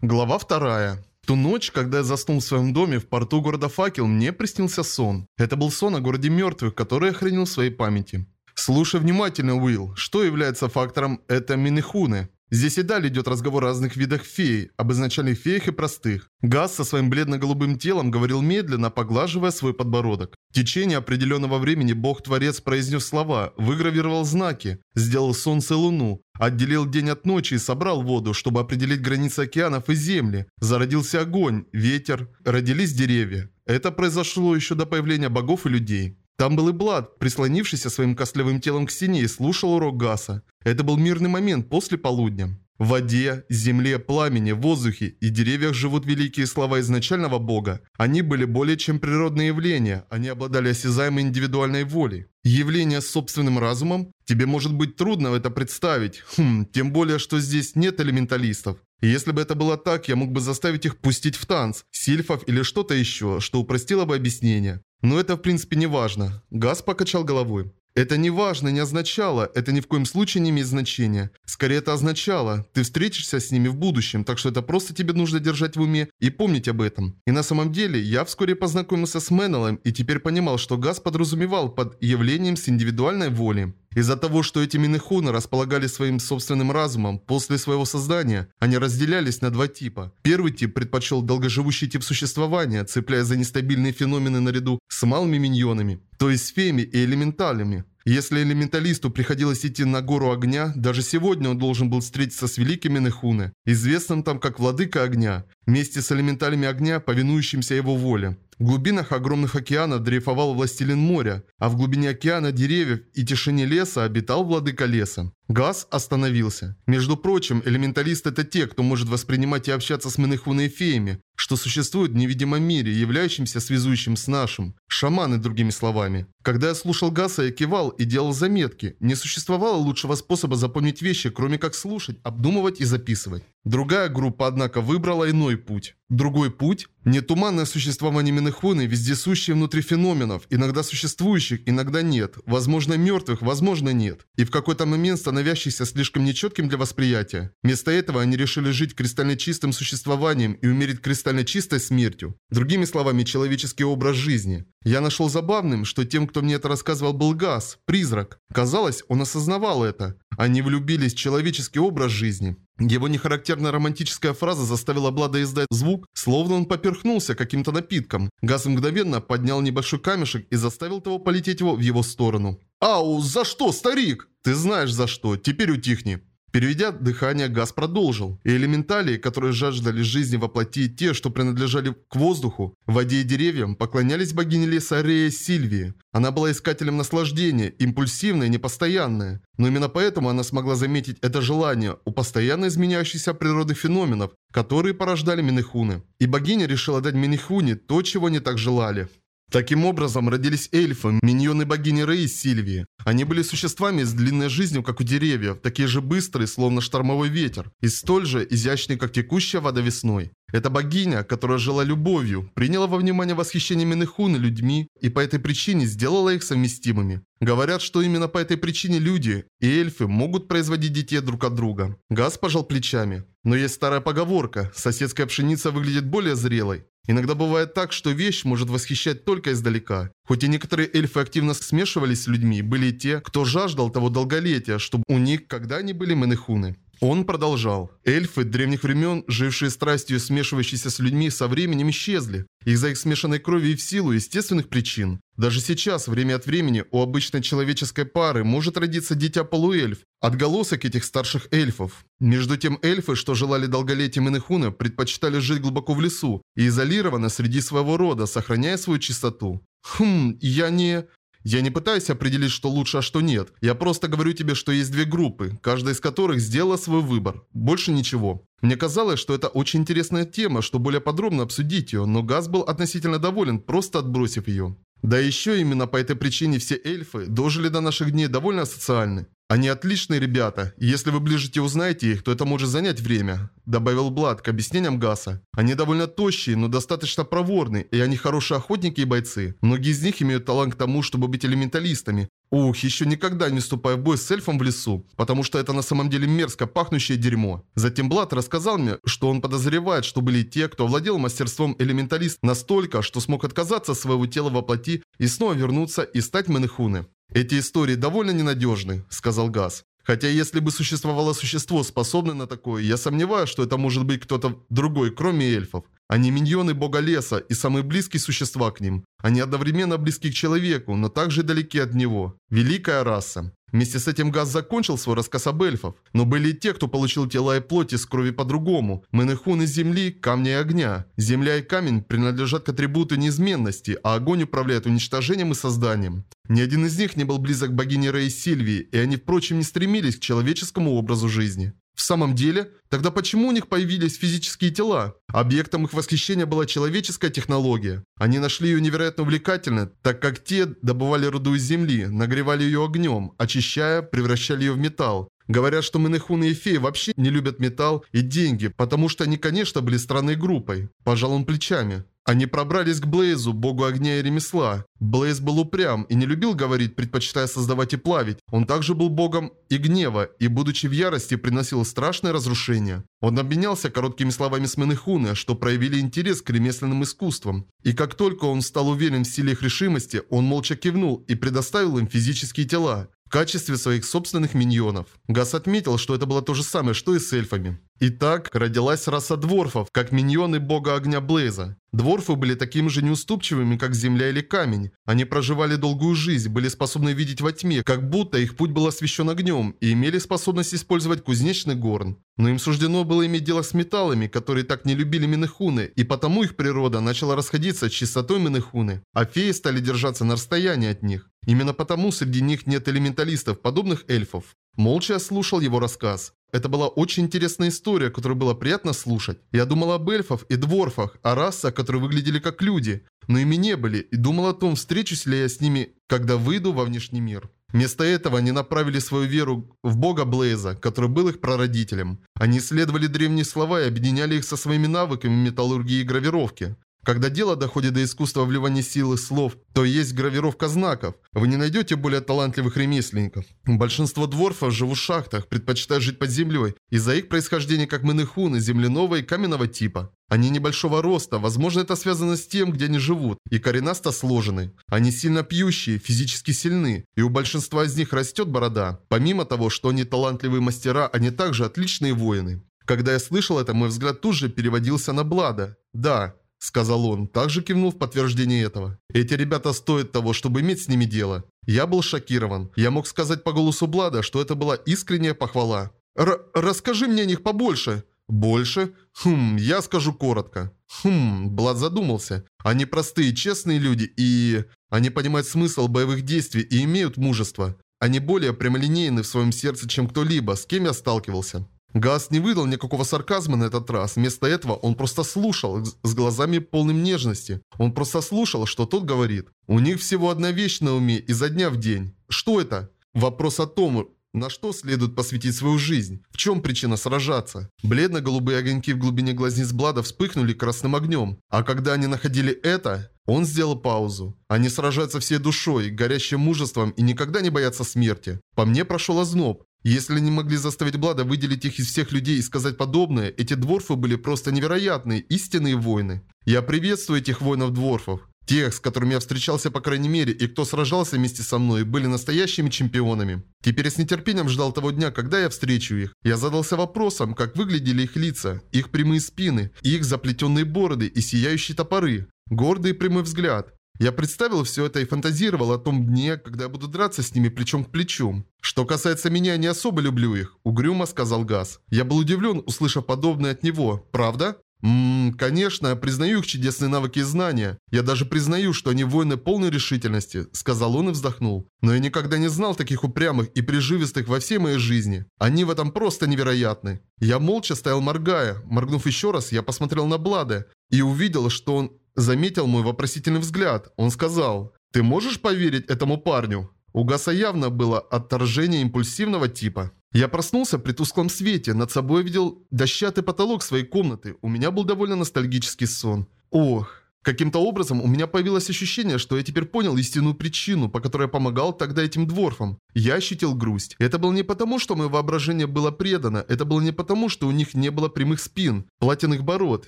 Глава вторая. Ту ночь, когда я заснул в своем доме в порту города Факел, мне приснился сон. Это был сон о городе мертвых, который я хранил в своей памяти. Слушай внимательно, Уилл, что является фактором это Минихуны? Здесь и далее идет разговор о разных видах фей, об изначальных феях и простых. Газ со своим бледно-голубым телом говорил медленно, поглаживая свой подбородок. В течение определенного времени Бог-творец произнес слова, выгравировал знаки, сделал солнце и луну, отделил день от ночи и собрал воду, чтобы определить границы океанов и земли. Зародился огонь, ветер, родились деревья. Это произошло еще до появления богов и людей. Там был и Блад, прислонившийся своим костлявым телом к стене и слушал урок Гаса. Это был мирный момент после полудня. В воде, земле, пламени, воздухе и деревьях живут великие слова изначального Бога. Они были более чем природные явления, они обладали осязаемой индивидуальной волей. Явление с собственным разумом? Тебе может быть трудно это представить, хм, тем более, что здесь нет элементалистов. Если бы это было так, я мог бы заставить их пустить в танц, сильфов или что-то еще, что упростило бы объяснение. Но это в принципе не важно. Газ покачал головой. Это не важно, не означало, это ни в коем случае не имеет значения. Скорее это означало, ты встретишься с ними в будущем, так что это просто тебе нужно держать в уме и помнить об этом. И на самом деле, я вскоре познакомился с Меннеллом и теперь понимал, что Газ подразумевал под явлением с индивидуальной волей. Из-за того, что эти Минехуны располагали своим собственным разумом после своего создания, они разделялись на два типа. Первый тип предпочел долгоживущий тип существования, цепляясь за нестабильные феномены наряду с малыми миньонами, то есть феми и элементалями. Если элементалисту приходилось идти на гору огня, даже сегодня он должен был встретиться с великими Нехуны, известным там как Владыка Огня, вместе с элементалями огня, повинующимся его воле. В глубинах огромных океанов дрейфовал властелин моря, а в глубине океана деревьев и тишине леса обитал владыка леса. Газ остановился. Между прочим, элементалисты это те, кто может воспринимать и общаться с Менехуной и феями, что существует в невидимом мире, являющимся связующим с нашим. Шаманы, другими словами. Когда я слушал Гаса, я кивал и делал заметки. Не существовало лучшего способа запомнить вещи, кроме как слушать, обдумывать и записывать. Другая группа, однако, выбрала иной путь. Другой путь – не туманное существование Минехуны, вездесущее внутри феноменов, иногда существующих, иногда нет, возможно мертвых, возможно нет, и в какой-то момент становящихся слишком нечетким для восприятия. Вместо этого они решили жить кристально чистым существованием и умереть кристально чистой смертью. Другими словами, человеческий образ жизни. Я нашел забавным, что тем, кто мне это рассказывал, был Газ, призрак. Казалось, он осознавал это. Они влюбились в человеческий образ жизни. Его нехарактерная романтическая фраза заставила Блада издать звук, словно он поперхнулся каким-то напитком. Газ мгновенно поднял небольшой камешек и заставил того полететь его в его сторону. «Ау, за что, старик?» «Ты знаешь за что, теперь утихни». Переведя дыхание, Газ продолжил. И элементалии, которые жаждали жизни воплоти, те, что принадлежали к воздуху, воде и деревьям, поклонялись богине леса Рея Сильвии. Она была искателем наслаждения, импульсивная, непостоянная. Но именно поэтому она смогла заметить это желание у постоянно изменяющихся природных феноменов, которые порождали Минихуны. И богиня решила дать Минихуне то, чего они так желали. Таким образом, родились эльфы, миньоны богини Рэй и Сильвии. Они были существами с длинной жизнью, как у деревьев, такие же быстрые, словно штормовой ветер, и столь же изящные, как текущая вода весной. Эта богиня, которая жила любовью, приняла во внимание восхищение Минехуны людьми и по этой причине сделала их совместимыми. Говорят, что именно по этой причине люди и эльфы могут производить детей друг от друга. Газ пожал плечами. Но есть старая поговорка, соседская пшеница выглядит более зрелой. Иногда бывает так, что вещь может восхищать только издалека. Хоть и некоторые эльфы активно смешивались с людьми, были те, кто жаждал того долголетия, чтобы у них когда они были менехуны. Он продолжал. Эльфы древних времен, жившие страстью смешивающиеся с людьми, со временем исчезли. Из-за их смешанной крови и в силу естественных причин. Даже сейчас, время от времени, у обычной человеческой пары может родиться дитя-полуэльф, отголосок этих старших эльфов. Между тем эльфы, что желали долголетия Минехуна, предпочитали жить глубоко в лесу и изолированно среди своего рода, сохраняя свою чистоту. Хм, я не... Я не пытаюсь определить, что лучше, а что нет. Я просто говорю тебе, что есть две группы, каждая из которых сделала свой выбор. Больше ничего. Мне казалось, что это очень интересная тема, что более подробно обсудить ее, но Газ был относительно доволен, просто отбросив ее. Да еще именно по этой причине все эльфы дожили до наших дней довольно социальны. Они отличные ребята, если вы ближе узнаете их, то это может занять время», – добавил Блад к объяснениям Гаса. «Они довольно тощие, но достаточно проворны, и они хорошие охотники и бойцы. Многие из них имеют талант к тому, чтобы быть элементалистами. Ух, еще никогда не вступая в бой с эльфом в лесу, потому что это на самом деле мерзко пахнущее дерьмо. Затем Блад рассказал мне, что он подозревает, что были те, кто владел мастерством элементалист настолько, что смог отказаться от своего тела во плоти и снова вернуться и стать Менехуны. «Эти истории довольно ненадежны», — сказал Газ. «Хотя если бы существовало существо, способное на такое, я сомневаюсь, что это может быть кто-то другой, кроме эльфов. Они миньоны бога леса и самые близкие существа к ним. Они одновременно близки к человеку, но также далеки от него. Великая раса. Вместе с этим Газ закончил свой рассказ об эльфов. Но были и те, кто получил тела и плоть из крови по-другому. Менехун из земли, камня и огня. Земля и камень принадлежат к атрибуту неизменности, а огонь управляет уничтожением и созданием. Ни один из них не был близок богине Рей Сильвии, и они, впрочем, не стремились к человеческому образу жизни. В самом деле, тогда почему у них появились физические тела? Объектом их восхищения была человеческая технология. Они нашли ее невероятно увлекательной, так как те добывали руду из земли, нагревали ее огнем, очищая, превращали ее в металл. Говорят, что Менехуны и Феи вообще не любят металл и деньги, потому что они, конечно, были странной группой. Пожал он плечами. Они пробрались к Блейзу, богу огня и ремесла. Блейз был упрям и не любил говорить, предпочитая создавать и плавить. Он также был богом и гнева, и, будучи в ярости, приносил страшное разрушение. Он обменялся короткими словами с Менехуны, что проявили интерес к ремесленным искусствам. И как только он стал уверен в силе их решимости, он молча кивнул и предоставил им физические тела в качестве своих собственных миньонов. Гас отметил, что это было то же самое, что и с эльфами. Итак, родилась раса дворфов, как миньоны бога огня Блейза. Дворфы были такими же неуступчивыми, как земля или камень. Они проживали долгую жизнь, были способны видеть во тьме, как будто их путь был освещен огнем, и имели способность использовать кузнечный горн. Но им суждено было иметь дело с металлами, которые так не любили Минехуны, и потому их природа начала расходиться с чистотой Минехуны, а феи стали держаться на расстоянии от них. Именно потому среди них нет элементалистов, подобных эльфов. Молча слушал его рассказ. Это была очень интересная история, которую было приятно слушать. Я думал об эльфах и дворфах, о расах, которые выглядели как люди, но ими не были, и думал о том, встречусь ли я с ними, когда выйду во внешний мир. Вместо этого они направили свою веру в бога Блейза, который был их прародителем. Они исследовали древние слова и объединяли их со своими навыками металлургии и гравировки. Когда дело доходит до искусства вливания силы слов, то есть гравировка знаков. Вы не найдете более талантливых ремесленников. Большинство дворфов живут в шахтах, предпочитают жить под землей, из-за их происхождения как менехуны, земляного и каменного типа. Они небольшого роста, возможно это связано с тем, где они живут, и коренасто сложены. Они сильно пьющие, физически сильны, и у большинства из них растет борода. Помимо того, что они талантливые мастера, они также отличные воины. Когда я слышал это, мой взгляд тут же переводился на Блада. Да, — сказал он, также кивнув в подтверждение этого. «Эти ребята стоят того, чтобы иметь с ними дело». Я был шокирован. Я мог сказать по голосу Блада, что это была искренняя похвала. Р «Расскажи мне о них побольше». «Больше? Хм, я скажу коротко». Хм, Блад задумался. Они простые, честные люди и... Они понимают смысл боевых действий и имеют мужество. Они более прямолинейны в своем сердце, чем кто-либо, с кем я сталкивался. Газ не выдал никакого сарказма на этот раз. Вместо этого он просто слушал, с глазами полным нежности. Он просто слушал, что тот говорит. У них всего одна вещь на уме изо дня в день. Что это? Вопрос о том, на что следует посвятить свою жизнь? В чем причина сражаться? Бледно-голубые огоньки в глубине глазниц Блада вспыхнули красным огнем. А когда они находили это, он сделал паузу. Они сражаются всей душой, горящим мужеством и никогда не боятся смерти. По мне прошел озноб. Если они могли заставить Блада выделить их из всех людей и сказать подобное, эти дворфы были просто невероятные, истинные воины. Я приветствую этих воинов-дворфов. Тех, с которыми я встречался по крайней мере, и кто сражался вместе со мной, были настоящими чемпионами. Теперь я с нетерпением ждал того дня, когда я встречу их. Я задался вопросом, как выглядели их лица, их прямые спины, их заплетенные бороды и сияющие топоры. Гордый прямой взгляд. Я представил все это и фантазировал о том дне, когда я буду драться с ними плечом к плечу. Что касается меня, не особо люблю их, угрюмо сказал Газ. Я был удивлен, услышав подобное от него. Правда? Ммм, конечно, я признаю их чудесные навыки и знания. Я даже признаю, что они воины полной решительности, сказал он и вздохнул. Но я никогда не знал таких упрямых и приживистых во всей моей жизни. Они в этом просто невероятны. Я молча стоял моргая. Моргнув еще раз, я посмотрел на Блада и увидел, что он заметил мой вопросительный взгляд. Он сказал, «Ты можешь поверить этому парню?» У Гаса явно было отторжение импульсивного типа. Я проснулся при тусклом свете, над собой видел дощатый потолок своей комнаты. У меня был довольно ностальгический сон. Ох, Каким-то образом у меня появилось ощущение, что я теперь понял истинную причину, по которой я помогал тогда этим дворфам. Я ощутил грусть. Это было не потому, что мое воображение было предано, это было не потому, что у них не было прямых спин, платяных бород,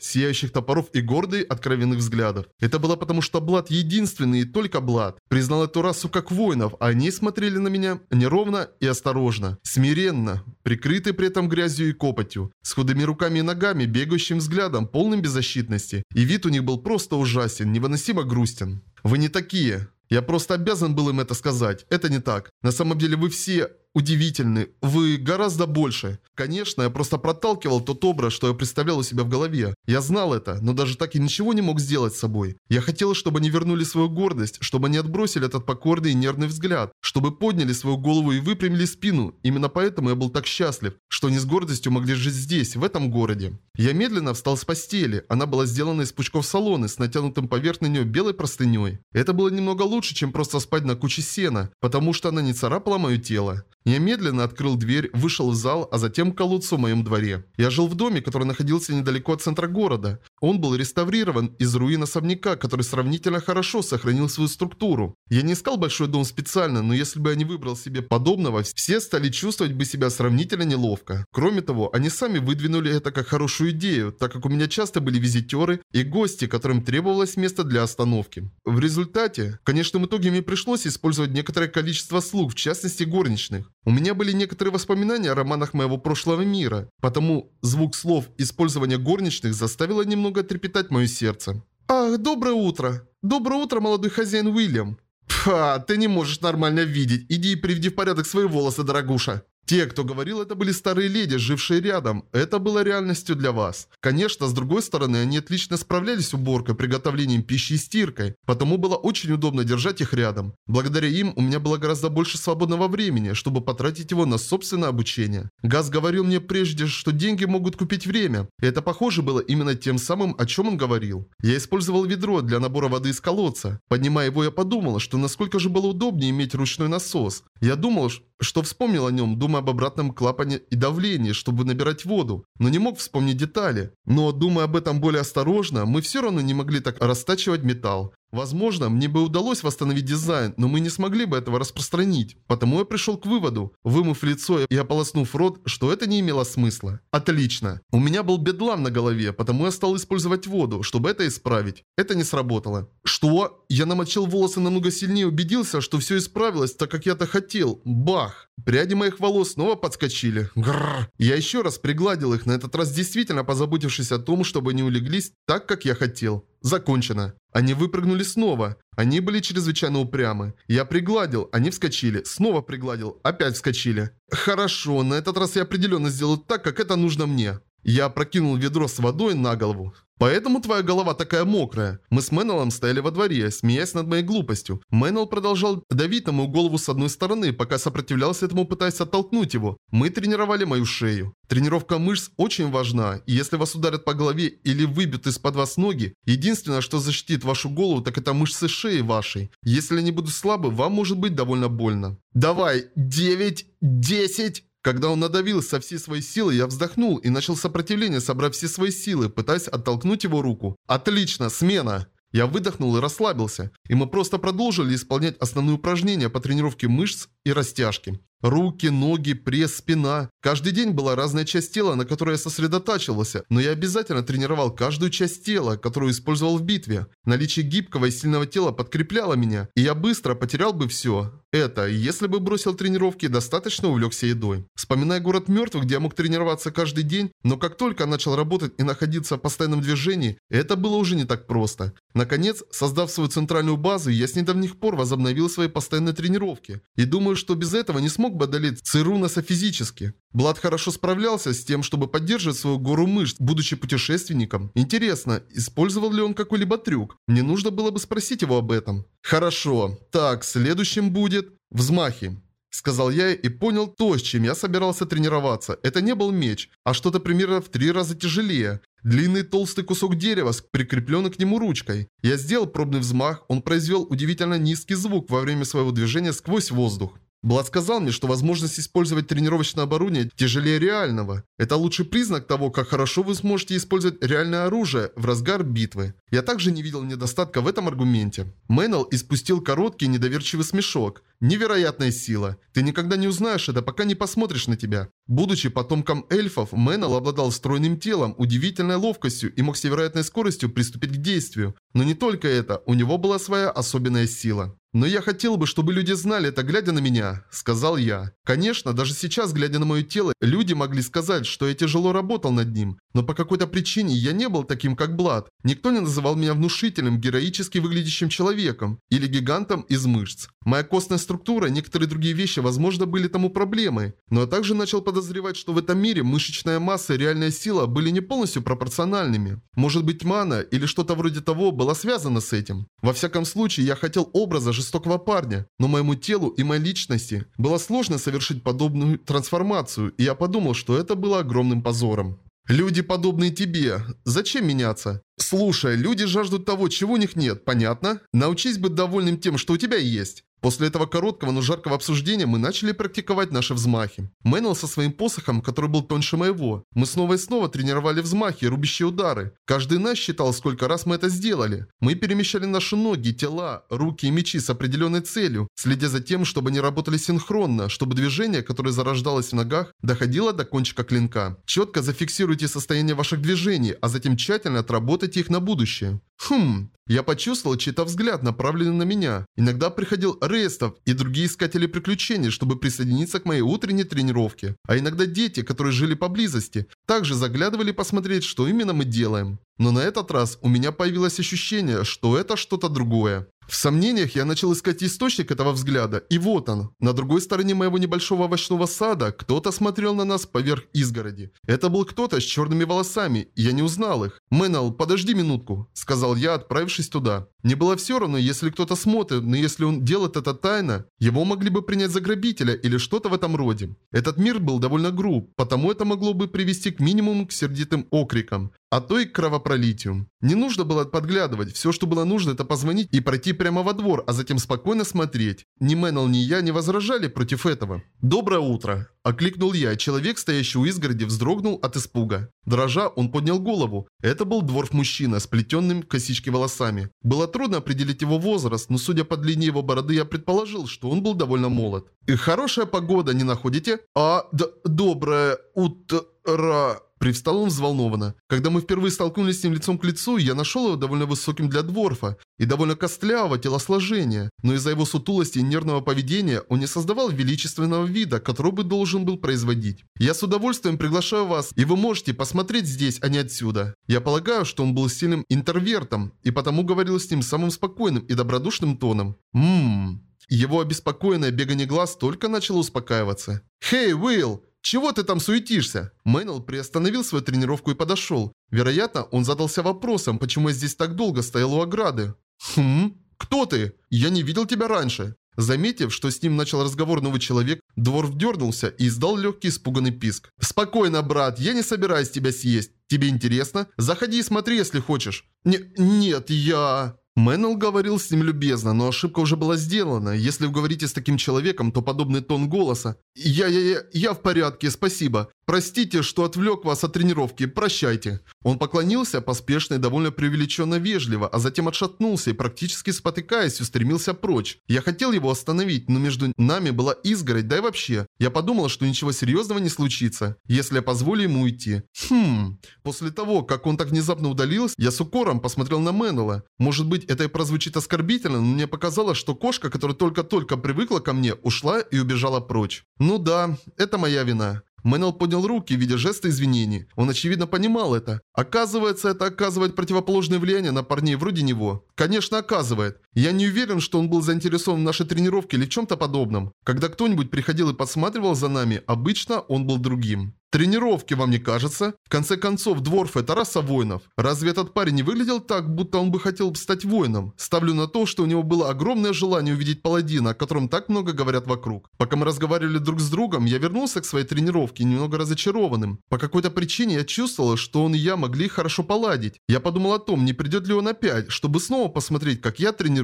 сияющих топоров и гордых откровенных взглядов. Это было потому, что Блад единственный и только Блад признал эту расу как воинов, а они смотрели на меня неровно и осторожно, смиренно, прикрытые при этом грязью и копотью, с худыми руками и ногами, бегающим взглядом, полным беззащитности. И вид у них был просто ужасен, невыносимо грустен. Вы не такие. Я просто обязан был им это сказать. Это не так. На самом деле вы все удивительны. Вы гораздо больше. Конечно, я просто проталкивал тот образ, что я представлял у себя в голове. Я знал это, но даже так и ничего не мог сделать с собой. Я хотел, чтобы они вернули свою гордость, чтобы они отбросили этот покорный и нервный взгляд, чтобы подняли свою голову и выпрямили спину. Именно поэтому я был так счастлив, что они с гордостью могли жить здесь, в этом городе. Я медленно встал с постели. Она была сделана из пучков солоны с натянутым поверх на нее белой простыней. Это было немного лучше, чем просто спать на куче сена, потому что она не царапала мое тело. Я медленно открыл дверь, вышел в зал, а затем к колодцу в моем дворе. Я жил в доме, который находился недалеко от центра города. Он был реставрирован из руин особняка, который сравнительно хорошо сохранил свою структуру. Я не искал большой дом специально, но если бы я не выбрал себе подобного, все стали чувствовать бы себя сравнительно неловко. Кроме того, они сами выдвинули это как хорошую идею, так как у меня часто были визитеры и гости, которым требовалось место для остановки. В результате, в конечном итоге мне пришлось использовать некоторое количество слуг, в частности горничных. У меня были некоторые воспоминания о романах моего прошлого мира, потому звук слов использования горничных заставило немного трепетать мое сердце. «Ах, доброе утро! Доброе утро, молодой хозяин Уильям!» «Пфа, ты не можешь нормально видеть. Иди и приведи в порядок свои волосы, дорогуша!» Те, кто говорил, это были старые леди, жившие рядом. Это было реальностью для вас. Конечно, с другой стороны, они отлично справлялись с уборкой, приготовлением пищи и стиркой. Потому было очень удобно держать их рядом. Благодаря им у меня было гораздо больше свободного времени, чтобы потратить его на собственное обучение. Газ говорил мне прежде, что деньги могут купить время. И это похоже было именно тем самым, о чем он говорил. Я использовал ведро для набора воды из колодца. Поднимая его, я подумал, что насколько же было удобнее иметь ручной насос. Я думал, что вспомнил о нем, думая об обратном клапане и давлении, чтобы набирать воду, но не мог вспомнить детали. Но, думая об этом более осторожно, мы все равно не могли так растачивать металл. Возможно, мне бы удалось восстановить дизайн, но мы не смогли бы этого распространить. Потому я пришел к выводу, вымыв лицо и ополоснув рот, что это не имело смысла. Отлично. У меня был бедлам на голове, потому я стал использовать воду, чтобы это исправить. Это не сработало. Что? Я намочил волосы намного сильнее и убедился, что все исправилось так, как я-то хотел. Бах! Пряди моих волос снова подскочили. Грррр. Я еще раз пригладил их, на этот раз действительно позаботившись о том, чтобы они улеглись так, как я хотел. Закончено. Они выпрыгнули снова. Они были чрезвычайно упрямы. Я пригладил, они вскочили. Снова пригладил, опять вскочили. Хорошо, на этот раз я определенно сделаю так, как это нужно мне. Я прокинул ведро с водой на голову. Поэтому твоя голова такая мокрая. Мы с Мэннеллом стояли во дворе, смеясь над моей глупостью. Мэннелл продолжал давить на мою голову с одной стороны, пока сопротивлялся этому, пытаясь оттолкнуть его. Мы тренировали мою шею. Тренировка мышц очень важна, и если вас ударят по голове или выбьют из-под вас ноги, единственное, что защитит вашу голову, так это мышцы шеи вашей. Если они будут слабы, вам может быть довольно больно. Давай, девять, десять... Когда он надавил со всей своей силы, я вздохнул и начал сопротивление, собрав все свои силы, пытаясь оттолкнуть его руку. «Отлично, смена!» Я выдохнул и расслабился, и мы просто продолжили исполнять основные упражнения по тренировке мышц и растяжки. Руки, ноги, пресс, спина. Каждый день была разная часть тела, на которой я сосредотачивался, но я обязательно тренировал каждую часть тела, которую использовал в битве. Наличие гибкого и сильного тела подкрепляло меня, и я быстро потерял бы все. Это, если бы бросил тренировки и достаточно увлекся едой. Вспоминая город мертвых, где я мог тренироваться каждый день, но как только начал работать и находиться в постоянном движении, это было уже не так просто. Наконец, создав свою центральную базу, я с недавних пор возобновил свои постоянные тренировки. И думаю, что без этого не смог бы одолеть Цирунаса физически. Блад хорошо справлялся с тем, чтобы поддерживать свою гору мышц, будучи путешественником. Интересно, использовал ли он какой-либо трюк? Мне нужно было бы спросить его об этом. Хорошо. Так, следующим будет... Взмахи. Сказал я и понял то, с чем я собирался тренироваться. Это не был меч, а что-то примерно в три раза тяжелее. Длинный толстый кусок дерева с прикрепленной к нему ручкой. Я сделал пробный взмах, он произвел удивительно низкий звук во время своего движения сквозь воздух. Блад сказал мне, что возможность использовать тренировочное оборудование тяжелее реального. Это лучший признак того, как хорошо вы сможете использовать реальное оружие в разгар битвы. Я также не видел недостатка в этом аргументе. Мэннел испустил короткий недоверчивый смешок. Невероятная сила. Ты никогда не узнаешь это, пока не посмотришь на тебя. Будучи потомком эльфов, Мэннел обладал стройным телом, удивительной ловкостью и мог с невероятной скоростью приступить к действию. Но не только это, у него была своя особенная сила. «Но я хотел бы, чтобы люди знали это, глядя на меня», — сказал я. Конечно, даже сейчас, глядя на мое тело, люди могли сказать, что я тяжело работал над ним. Но по какой-то причине я не был таким, как Блад. Никто не называл меня внушительным, героически выглядящим человеком или гигантом из мышц. Моя костная структура и некоторые другие вещи, возможно, были тому проблемой. Но я также начал подозревать, что в этом мире мышечная масса и реальная сила были не полностью пропорциональными. Может быть, мана или что-то вроде того было связано с этим. Во всяком случае, я хотел образа жестокого парня, но моему телу и моей личности было сложно совершить подобную трансформацию, и я подумал, что это было огромным позором. Люди, подобные тебе, зачем меняться? Слушай, люди жаждут того, чего у них нет, понятно? Научись быть довольным тем, что у тебя есть. После этого короткого, но жаркого обсуждения мы начали практиковать наши взмахи. Мэннел со своим посохом, который был тоньше моего. Мы снова и снова тренировали взмахи и рубящие удары. Каждый нас считал, сколько раз мы это сделали. Мы перемещали наши ноги, тела, руки и мечи с определенной целью, следя за тем, чтобы они работали синхронно, чтобы движение, которое зарождалось в ногах, доходило до кончика клинка. Четко зафиксируйте состояние ваших движений, а затем тщательно отработайте их на будущее. Хм, я почувствовал чей-то взгляд, направленный на меня. Иногда приходил Рейстов и другие искатели приключений, чтобы присоединиться к моей утренней тренировке. А иногда дети, которые жили поблизости, также заглядывали посмотреть, что именно мы делаем. Но на этот раз у меня появилось ощущение, что это что-то другое. В сомнениях я начал искать источник этого взгляда, и вот он. На другой стороне моего небольшого овощного сада кто-то смотрел на нас поверх изгороди. Это был кто-то с черными волосами, и я не узнал их. «Мэннел, подожди минутку», — сказал я, отправившись туда. Мне было все равно, если кто-то смотрит, но если он делает это тайно, его могли бы принять за грабителя или что-то в этом роде. Этот мир был довольно груб, потому это могло бы привести к минимуму к сердитым окрикам а то и к кровопролитию. Не нужно было подглядывать, все, что было нужно, это позвонить и пройти прямо во двор, а затем спокойно смотреть. Ни Мэннел, ни я не возражали против этого. «Доброе утро!» – окликнул я, человек, стоящий у изгороди, вздрогнул от испуга. Дрожа, он поднял голову. Это был дворф-мужчина с плетенным косички волосами. Было трудно определить его возраст, но судя по длине его бороды, я предположил, что он был довольно молод. «И хорошая погода, не находите?» «А, д доброе утро...» Привстал он взволнованно. Когда мы впервые столкнулись с ним лицом к лицу, я нашел его довольно высоким для дворфа и довольно костлявого телосложения, но из-за его сутулости и нервного поведения он не создавал величественного вида, который бы должен был производить. Я с удовольствием приглашаю вас, и вы можете посмотреть здесь, а не отсюда. Я полагаю, что он был сильным интровертом, и потому говорил с ним самым спокойным и добродушным тоном. Ммм... Его обеспокоенное бегание глаз только начало успокаиваться. «Хей, Уилл!» «Чего ты там суетишься?» Мэннел приостановил свою тренировку и подошел. Вероятно, он задался вопросом, почему я здесь так долго стоял у ограды. «Хм? Кто ты? Я не видел тебя раньше». Заметив, что с ним начал разговор новый человек, Дворф дернулся и издал легкий испуганный писк. «Спокойно, брат, я не собираюсь тебя съесть. Тебе интересно? Заходи и смотри, если хочешь». Не «Нет, я...» Мэннел говорил с ним любезно, но ошибка уже была сделана. Если вы говорите с таким человеком, то подобный тон голоса «Я, я, я, я в порядке, спасибо. Простите, что отвлек вас от тренировки, прощайте». Он поклонился поспешно и довольно преувеличенно вежливо, а затем отшатнулся и практически спотыкаясь устремился прочь. Я хотел его остановить, но между нами была изгородь, да и вообще. Я подумал, что ничего серьезного не случится, если я позволю ему уйти. Хм... После того, как он так внезапно удалился, я с укором посмотрел на Мэннела. Может быть, это и прозвучит оскорбительно, но мне показалось, что кошка, которая только-только привыкла ко мне, ушла и убежала прочь. Ну да, это моя вина. Мэннел поднял руки, видя жесты извинений. Он очевидно понимал это. Оказывается, это оказывает противоположное влияние на парней вроде него. Конечно, оказывает. Я не уверен, что он был заинтересован в нашей тренировке или чем-то подобном. Когда кто-нибудь приходил и подсматривал за нами, обычно он был другим. Тренировки, вам не кажется? В конце концов, Дворф – это раса воинов. Разве этот парень не выглядел так, будто он бы хотел стать воином? Ставлю на то, что у него было огромное желание увидеть паладина, о котором так много говорят вокруг. Пока мы разговаривали друг с другом, я вернулся к своей тренировке немного разочарованным. По какой-то причине я чувствовал, что он и я могли хорошо поладить. Я подумал о том, не придет ли он опять, чтобы снова посмотреть, как я тренируюсь.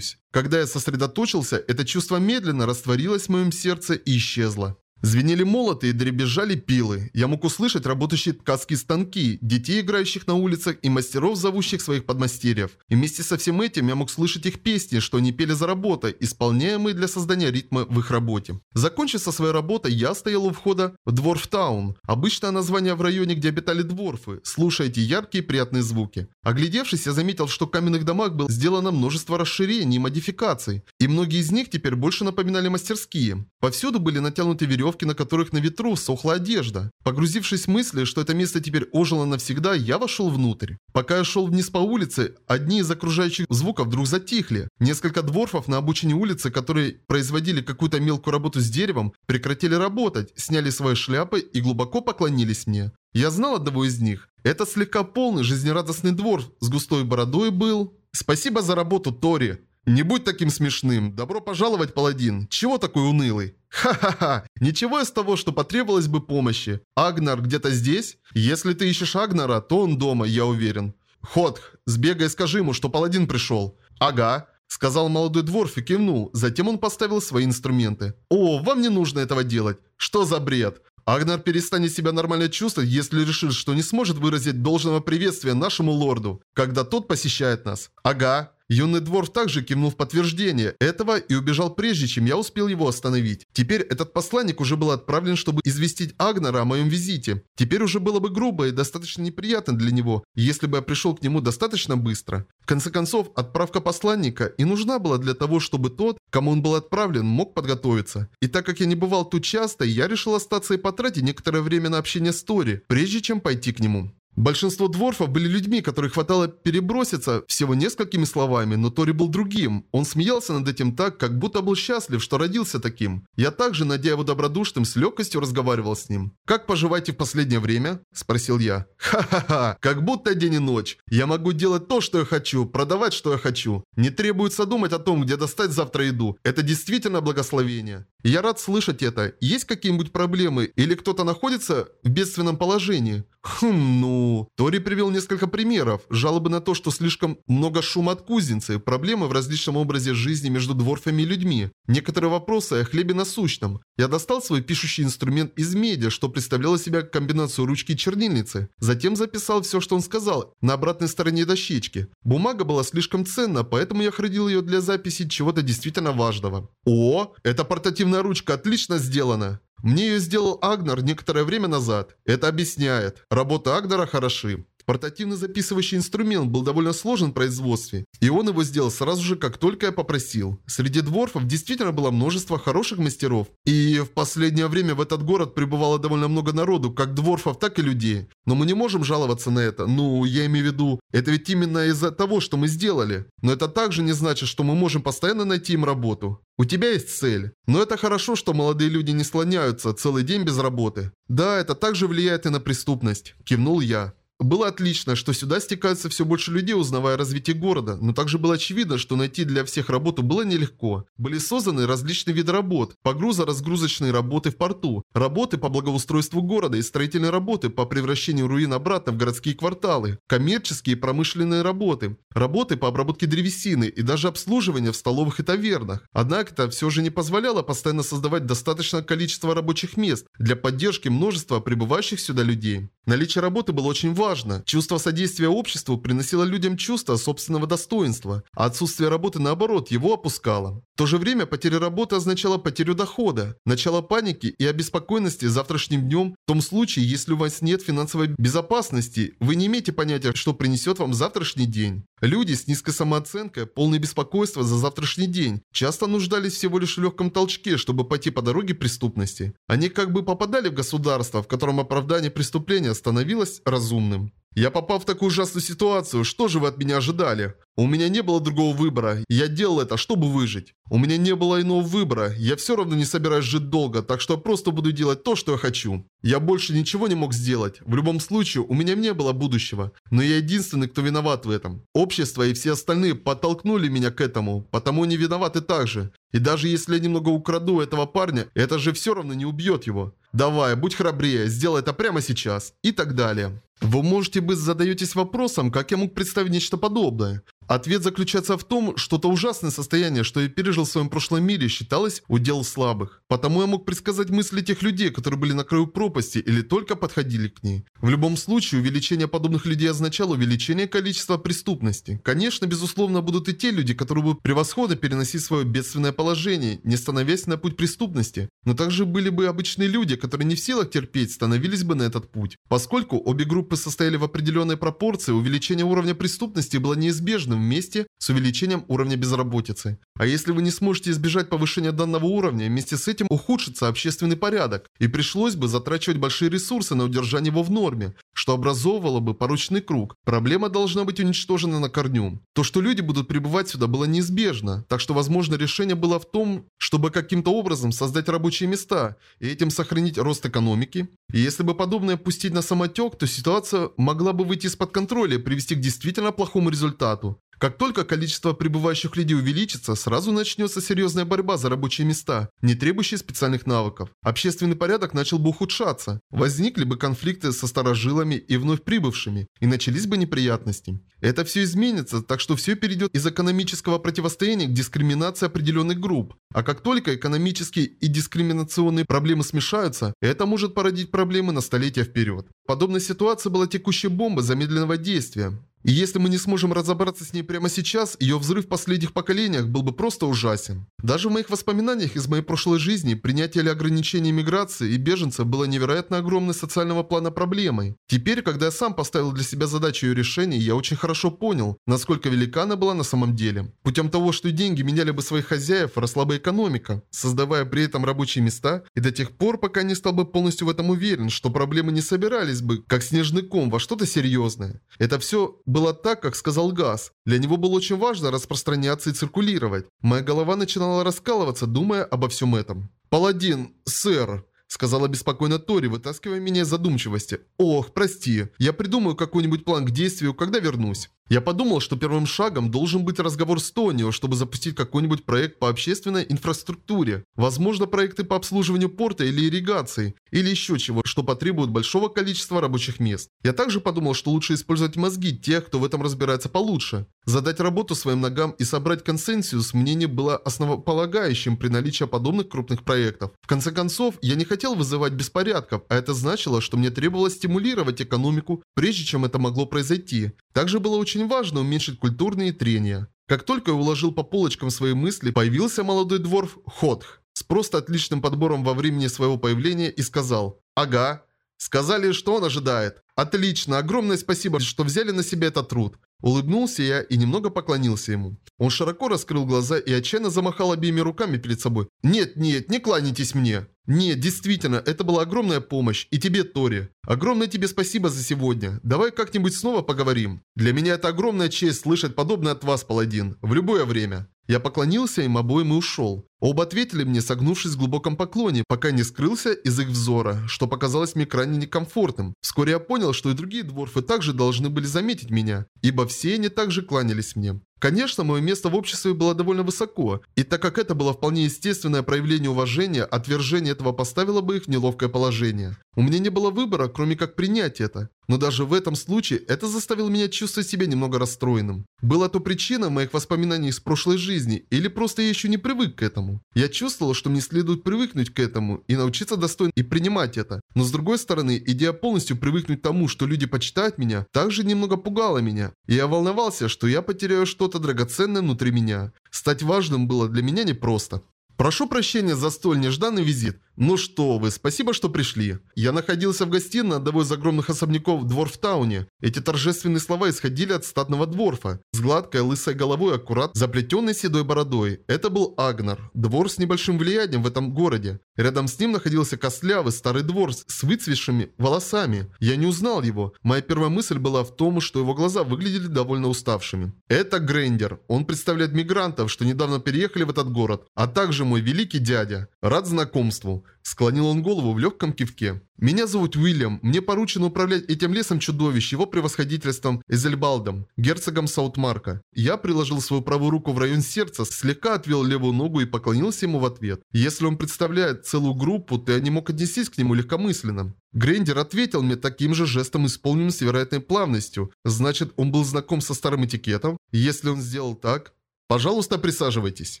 Когда я сосредоточился, это чувство медленно растворилось в моем сердце и исчезло. Звенели молоты и дребезжали пилы. Я мог услышать работающие ткацкие станки, детей, играющих на улицах, и мастеров, зовущих своих подмастерьев. И вместе со всем этим я мог слышать их песни, что они пели за работой, исполняемые для создания ритма в их работе. Закончив со своей работой, я стоял у входа в Дворфтаун, обычное название в районе, где обитали дворфы, слушая эти яркие приятные звуки. Оглядевшись, я заметил, что в каменных домах было сделано множество расширений и модификаций, и многие из них теперь больше напоминали мастерские. Повсюду были натянуты веревки, веревки, на которых на ветру сохла одежда. Погрузившись в мысли, что это место теперь ожило навсегда, я вошел внутрь. Пока я шел вниз по улице, одни из окружающих звуков вдруг затихли. Несколько дворфов на обочине улицы, которые производили какую-то мелкую работу с деревом, прекратили работать, сняли свои шляпы и глубоко поклонились мне. Я знал одного из них. Это слегка полный, жизнерадостный двор с густой бородой был. «Спасибо за работу, Тори!» «Не будь таким смешным. Добро пожаловать, паладин. Чего такой унылый?» «Ха-ха-ха! Ничего из того, что потребовалось бы помощи. Агнар где-то здесь? Если ты ищешь Агнара, то он дома, я уверен. Ходх, сбегай и скажи ему, что паладин пришел». «Ага», — сказал молодой дворф и кивнул. Затем он поставил свои инструменты. «О, вам не нужно этого делать. Что за бред? Агнар перестанет себя нормально чувствовать, если решит, что не сможет выразить должного приветствия нашему лорду, когда тот посещает нас. Ага. Юный дворф также кивнул в подтверждение этого и убежал прежде, чем я успел его остановить. Теперь этот посланник уже был отправлен, чтобы известить Агнара о моем визите. Теперь уже было бы грубо и достаточно неприятно для него, если бы я пришел к нему достаточно быстро. В конце концов, отправка посланника и нужна была для того, чтобы тот, кому он был отправлен, мог подготовиться. И так как я не бывал тут часто, я решил остаться и потратить некоторое время на общение с Тори, прежде чем пойти к нему. Большинство дворфов были людьми, которых хватало переброситься всего несколькими словами, но Тори был другим. Он смеялся над этим так, как будто был счастлив, что родился таким. Я также, надея его добродушным, с легкостью разговаривал с ним. «Как поживаете в последнее время?» – спросил я. «Ха-ха-ха, как будто день и ночь. Я могу делать то, что я хочу, продавать, что я хочу. Не требуется думать о том, где достать завтра еду. Это действительно благословение. я рад слышать это. Есть какие-нибудь проблемы или кто-то находится в бедственном положении?» Хм, ну... Тори привел несколько примеров. Жалобы на то, что слишком много шума от кузницы, проблемы в различном образе жизни между дворфами и людьми. Некоторые вопросы о хлебе насущном. Я достал свой пишущий инструмент из меди, что представляло себя комбинацию ручки и чернильницы. Затем записал все, что он сказал, на обратной стороне дощечки. Бумага была слишком ценна, поэтому я хранил ее для записи чего-то действительно важного. О, эта портативная ручка отлично сделана. Мне ее сделал Агнар некоторое время назад. Это объясняет. Работа Агнара хороши. Портативный записывающий инструмент был довольно сложен в производстве, и он его сделал сразу же, как только я попросил. Среди дворфов действительно было множество хороших мастеров, и в последнее время в этот город прибывало довольно много народу, как дворфов, так и людей. Но мы не можем жаловаться на это, ну, я имею в виду, это ведь именно из-за того, что мы сделали. Но это также не значит, что мы можем постоянно найти им работу. У тебя есть цель. Но это хорошо, что молодые люди не слоняются целый день без работы. Да, это также влияет и на преступность. Кивнул я. Было отлично, что сюда стекаются все больше людей, узнавая о развитии города, но также было очевидно, что найти для всех работу было нелегко. Были созданы различные виды работ, погрузо-разгрузочные работы в порту, работы по благоустройству города и строительные работы по превращению руин обратно в городские кварталы, коммерческие и промышленные работы, работы по обработке древесины и даже обслуживание в столовых и тавернах. Однако это все же не позволяло постоянно создавать достаточное количество рабочих мест для поддержки множества прибывающих сюда людей. Наличие работы было очень важно. Чувство содействия обществу приносило людям чувство собственного достоинства, а отсутствие работы, наоборот, его опускало. В то же время потеря работы означала потерю дохода, начало паники и обеспокоенности завтрашним днем в том случае, если у вас нет финансовой безопасности, вы не имеете понятия, что принесет вам завтрашний день. Люди с низкой самооценкой, полные беспокойства за завтрашний день, часто нуждались всего лишь в легком толчке, чтобы пойти по дороге преступности. Они как бы попадали в государство, в котором оправдание преступления становилось разумным. Я попал в такую ужасную ситуацию, что же вы от меня ожидали? У меня не было другого выбора, я делал это, чтобы выжить. У меня не было иного выбора, я все равно не собираюсь жить долго, так что просто буду делать то, что я хочу. Я больше ничего не мог сделать. В любом случае, у меня не было будущего. Но я единственный, кто виноват в этом. Общество и все остальные подтолкнули меня к этому, потому они виноваты также. И даже если я немного украду этого парня, это же все равно не убьет его. Давай, будь храбрее, сделай это прямо сейчас. И так далее. Вы можете быть задаетесь вопросом, как я мог представить нечто подобное. Ответ заключается в том, что то ужасное состояние, что я пережил в своем прошлом мире, считалось удел слабых. Потому я мог предсказать мысли тех людей, которые были на краю пропасти или только подходили к ней. В любом случае, увеличение подобных людей означало увеличение количества преступности. Конечно, безусловно, будут и те люди, которые будут превосходно переносить свое бедственное положение, не становясь на путь преступности. Но также были бы обычные люди, которые не в силах терпеть, становились бы на этот путь. Поскольку обе группы состояли в определенной пропорции, увеличение уровня преступности было неизбежно возможным вместе с увеличением уровня безработицы. А если вы не сможете избежать повышения данного уровня, вместе с этим ухудшится общественный порядок, и пришлось бы затрачивать большие ресурсы на удержание его в норме, что образовывало бы порочный круг. Проблема должна быть уничтожена на корню. То, что люди будут прибывать сюда, было неизбежно, так что возможно решение было в том, чтобы каким-то образом создать рабочие места и этим сохранить рост экономики. И если бы подобное пустить на самотек, то ситуация могла бы выйти из-под контроля и привести к действительно плохому результату. Как только количество прибывающих людей увеличится, сразу начнется серьезная борьба за рабочие места, не требующие специальных навыков. Общественный порядок начал бы ухудшаться. Возникли бы конфликты со старожилами и вновь прибывшими, и начались бы неприятности. Это все изменится, так что все перейдет из экономического противостояния к дискриминации определенных групп. А как только экономические и дискриминационные проблемы смешаются, это может породить проблемы на столетия вперед. Подобная ситуация была текущей бомбой замедленного действия. И если мы не сможем разобраться с ней прямо сейчас, ее взрыв в последних поколениях был бы просто ужасен. Даже в моих воспоминаниях из моей прошлой жизни принятие или ограничение миграции и беженцев было невероятно огромной социального плана проблемой. Теперь, когда я сам поставил для себя задачу ее решения, я очень хорошо понял, насколько велика она была на самом деле. Путем того, что деньги меняли бы своих хозяев, росла бы экономика, создавая при этом рабочие места, и до тех пор, пока не стал бы полностью в этом уверен, что проблемы не собирались бы, как снежный ком, во что-то серьезное. Это все было так, как сказал Газ. Для него было очень важно распространяться и циркулировать. Моя голова начинала раскалываться, думая обо всем этом. «Паладин, сэр!» Сказала беспокойно Тори, вытаскивая меня из задумчивости. «Ох, прости. Я придумаю какой-нибудь план к действию, когда вернусь». Я подумал, что первым шагом должен быть разговор с Тонио, чтобы запустить какой-нибудь проект по общественной инфраструктуре. Возможно, проекты по обслуживанию порта или ирригации, или еще чего, что потребует большого количества рабочих мест. Я также подумал, что лучше использовать мозги тех, кто в этом разбирается получше. Задать работу своим ногам и собрать консенсус мнение было основополагающим при наличии подобных крупных проектов. В конце концов, я не хотел вызывать беспорядков, а это значило, что мне требовалось стимулировать экономику, прежде чем это могло произойти. Также было очень важно уменьшить культурные трения. Как только я уложил по полочкам свои мысли, появился молодой дворф Ходх с просто отличным подбором во времени своего появления и сказал «Ага». Сказали, что он ожидает. Отлично, огромное спасибо, что взяли на себя этот труд. Улыбнулся я и немного поклонился ему. Он широко раскрыл глаза и отчаянно замахал обеими руками перед собой. «Нет, нет, не кланяйтесь мне!» «Нет, действительно, это была огромная помощь. И тебе, Тори. Огромное тебе спасибо за сегодня. Давай как-нибудь снова поговорим. Для меня это огромная честь слышать подобное от вас, паладин. В любое время». Я поклонился им обоим и ушел. Оба ответили мне, согнувшись в глубоком поклоне, пока не скрылся из их взора, что показалось мне крайне некомфортным. Вскоре я понял, что и другие дворфы также должны были заметить меня, ибо все они также кланялись мне. Конечно, мое место в обществе было довольно высоко, и так как это было вполне естественное проявление уважения, отвержение этого поставило бы их в неловкое положение. У меня не было выбора, кроме как принять это. Но даже в этом случае это заставило меня чувствовать себя немного расстроенным. Была то причина моих воспоминаний из прошлой жизни, или просто я еще не привык к этому. Я чувствовал, что мне следует привыкнуть к этому и научиться достойно и принимать это. Но с другой стороны, идея полностью привыкнуть к тому, что люди почитают меня, также немного пугала меня. И я волновался, что я потеряю что-то драгоценное внутри меня. Стать важным было для меня непросто. Прошу прощения за столь нежданный визит. «Ну что вы, спасибо, что пришли. Я находился в гостиной одного из огромных особняков Дворфтауне. Эти торжественные слова исходили от статного дворфа, с гладкой лысой головой, аккурат заплетенной седой бородой. Это был Агнар, двор с небольшим влиянием в этом городе. Рядом с ним находился костлявый старый двор с выцветшими волосами. Я не узнал его. Моя первая мысль была в том, что его глаза выглядели довольно уставшими. Это Грендер. Он представляет мигрантов, что недавно переехали в этот город, а также мой великий дядя. Рад знакомству. Склонил он голову в легком кивке. «Меня зовут Уильям. Мне поручено управлять этим лесом чудовищ, его превосходительством Эзельбалдом, герцогом Саутмарка». Я приложил свою правую руку в район сердца, слегка отвел левую ногу и поклонился ему в ответ. Если он представляет целую группу, то я не мог отнестись к нему легкомысленно. Грендер ответил мне таким же жестом, исполненным с вероятной плавностью. Значит, он был знаком со старым этикетом? Если он сделал так... Пожалуйста, присаживайтесь.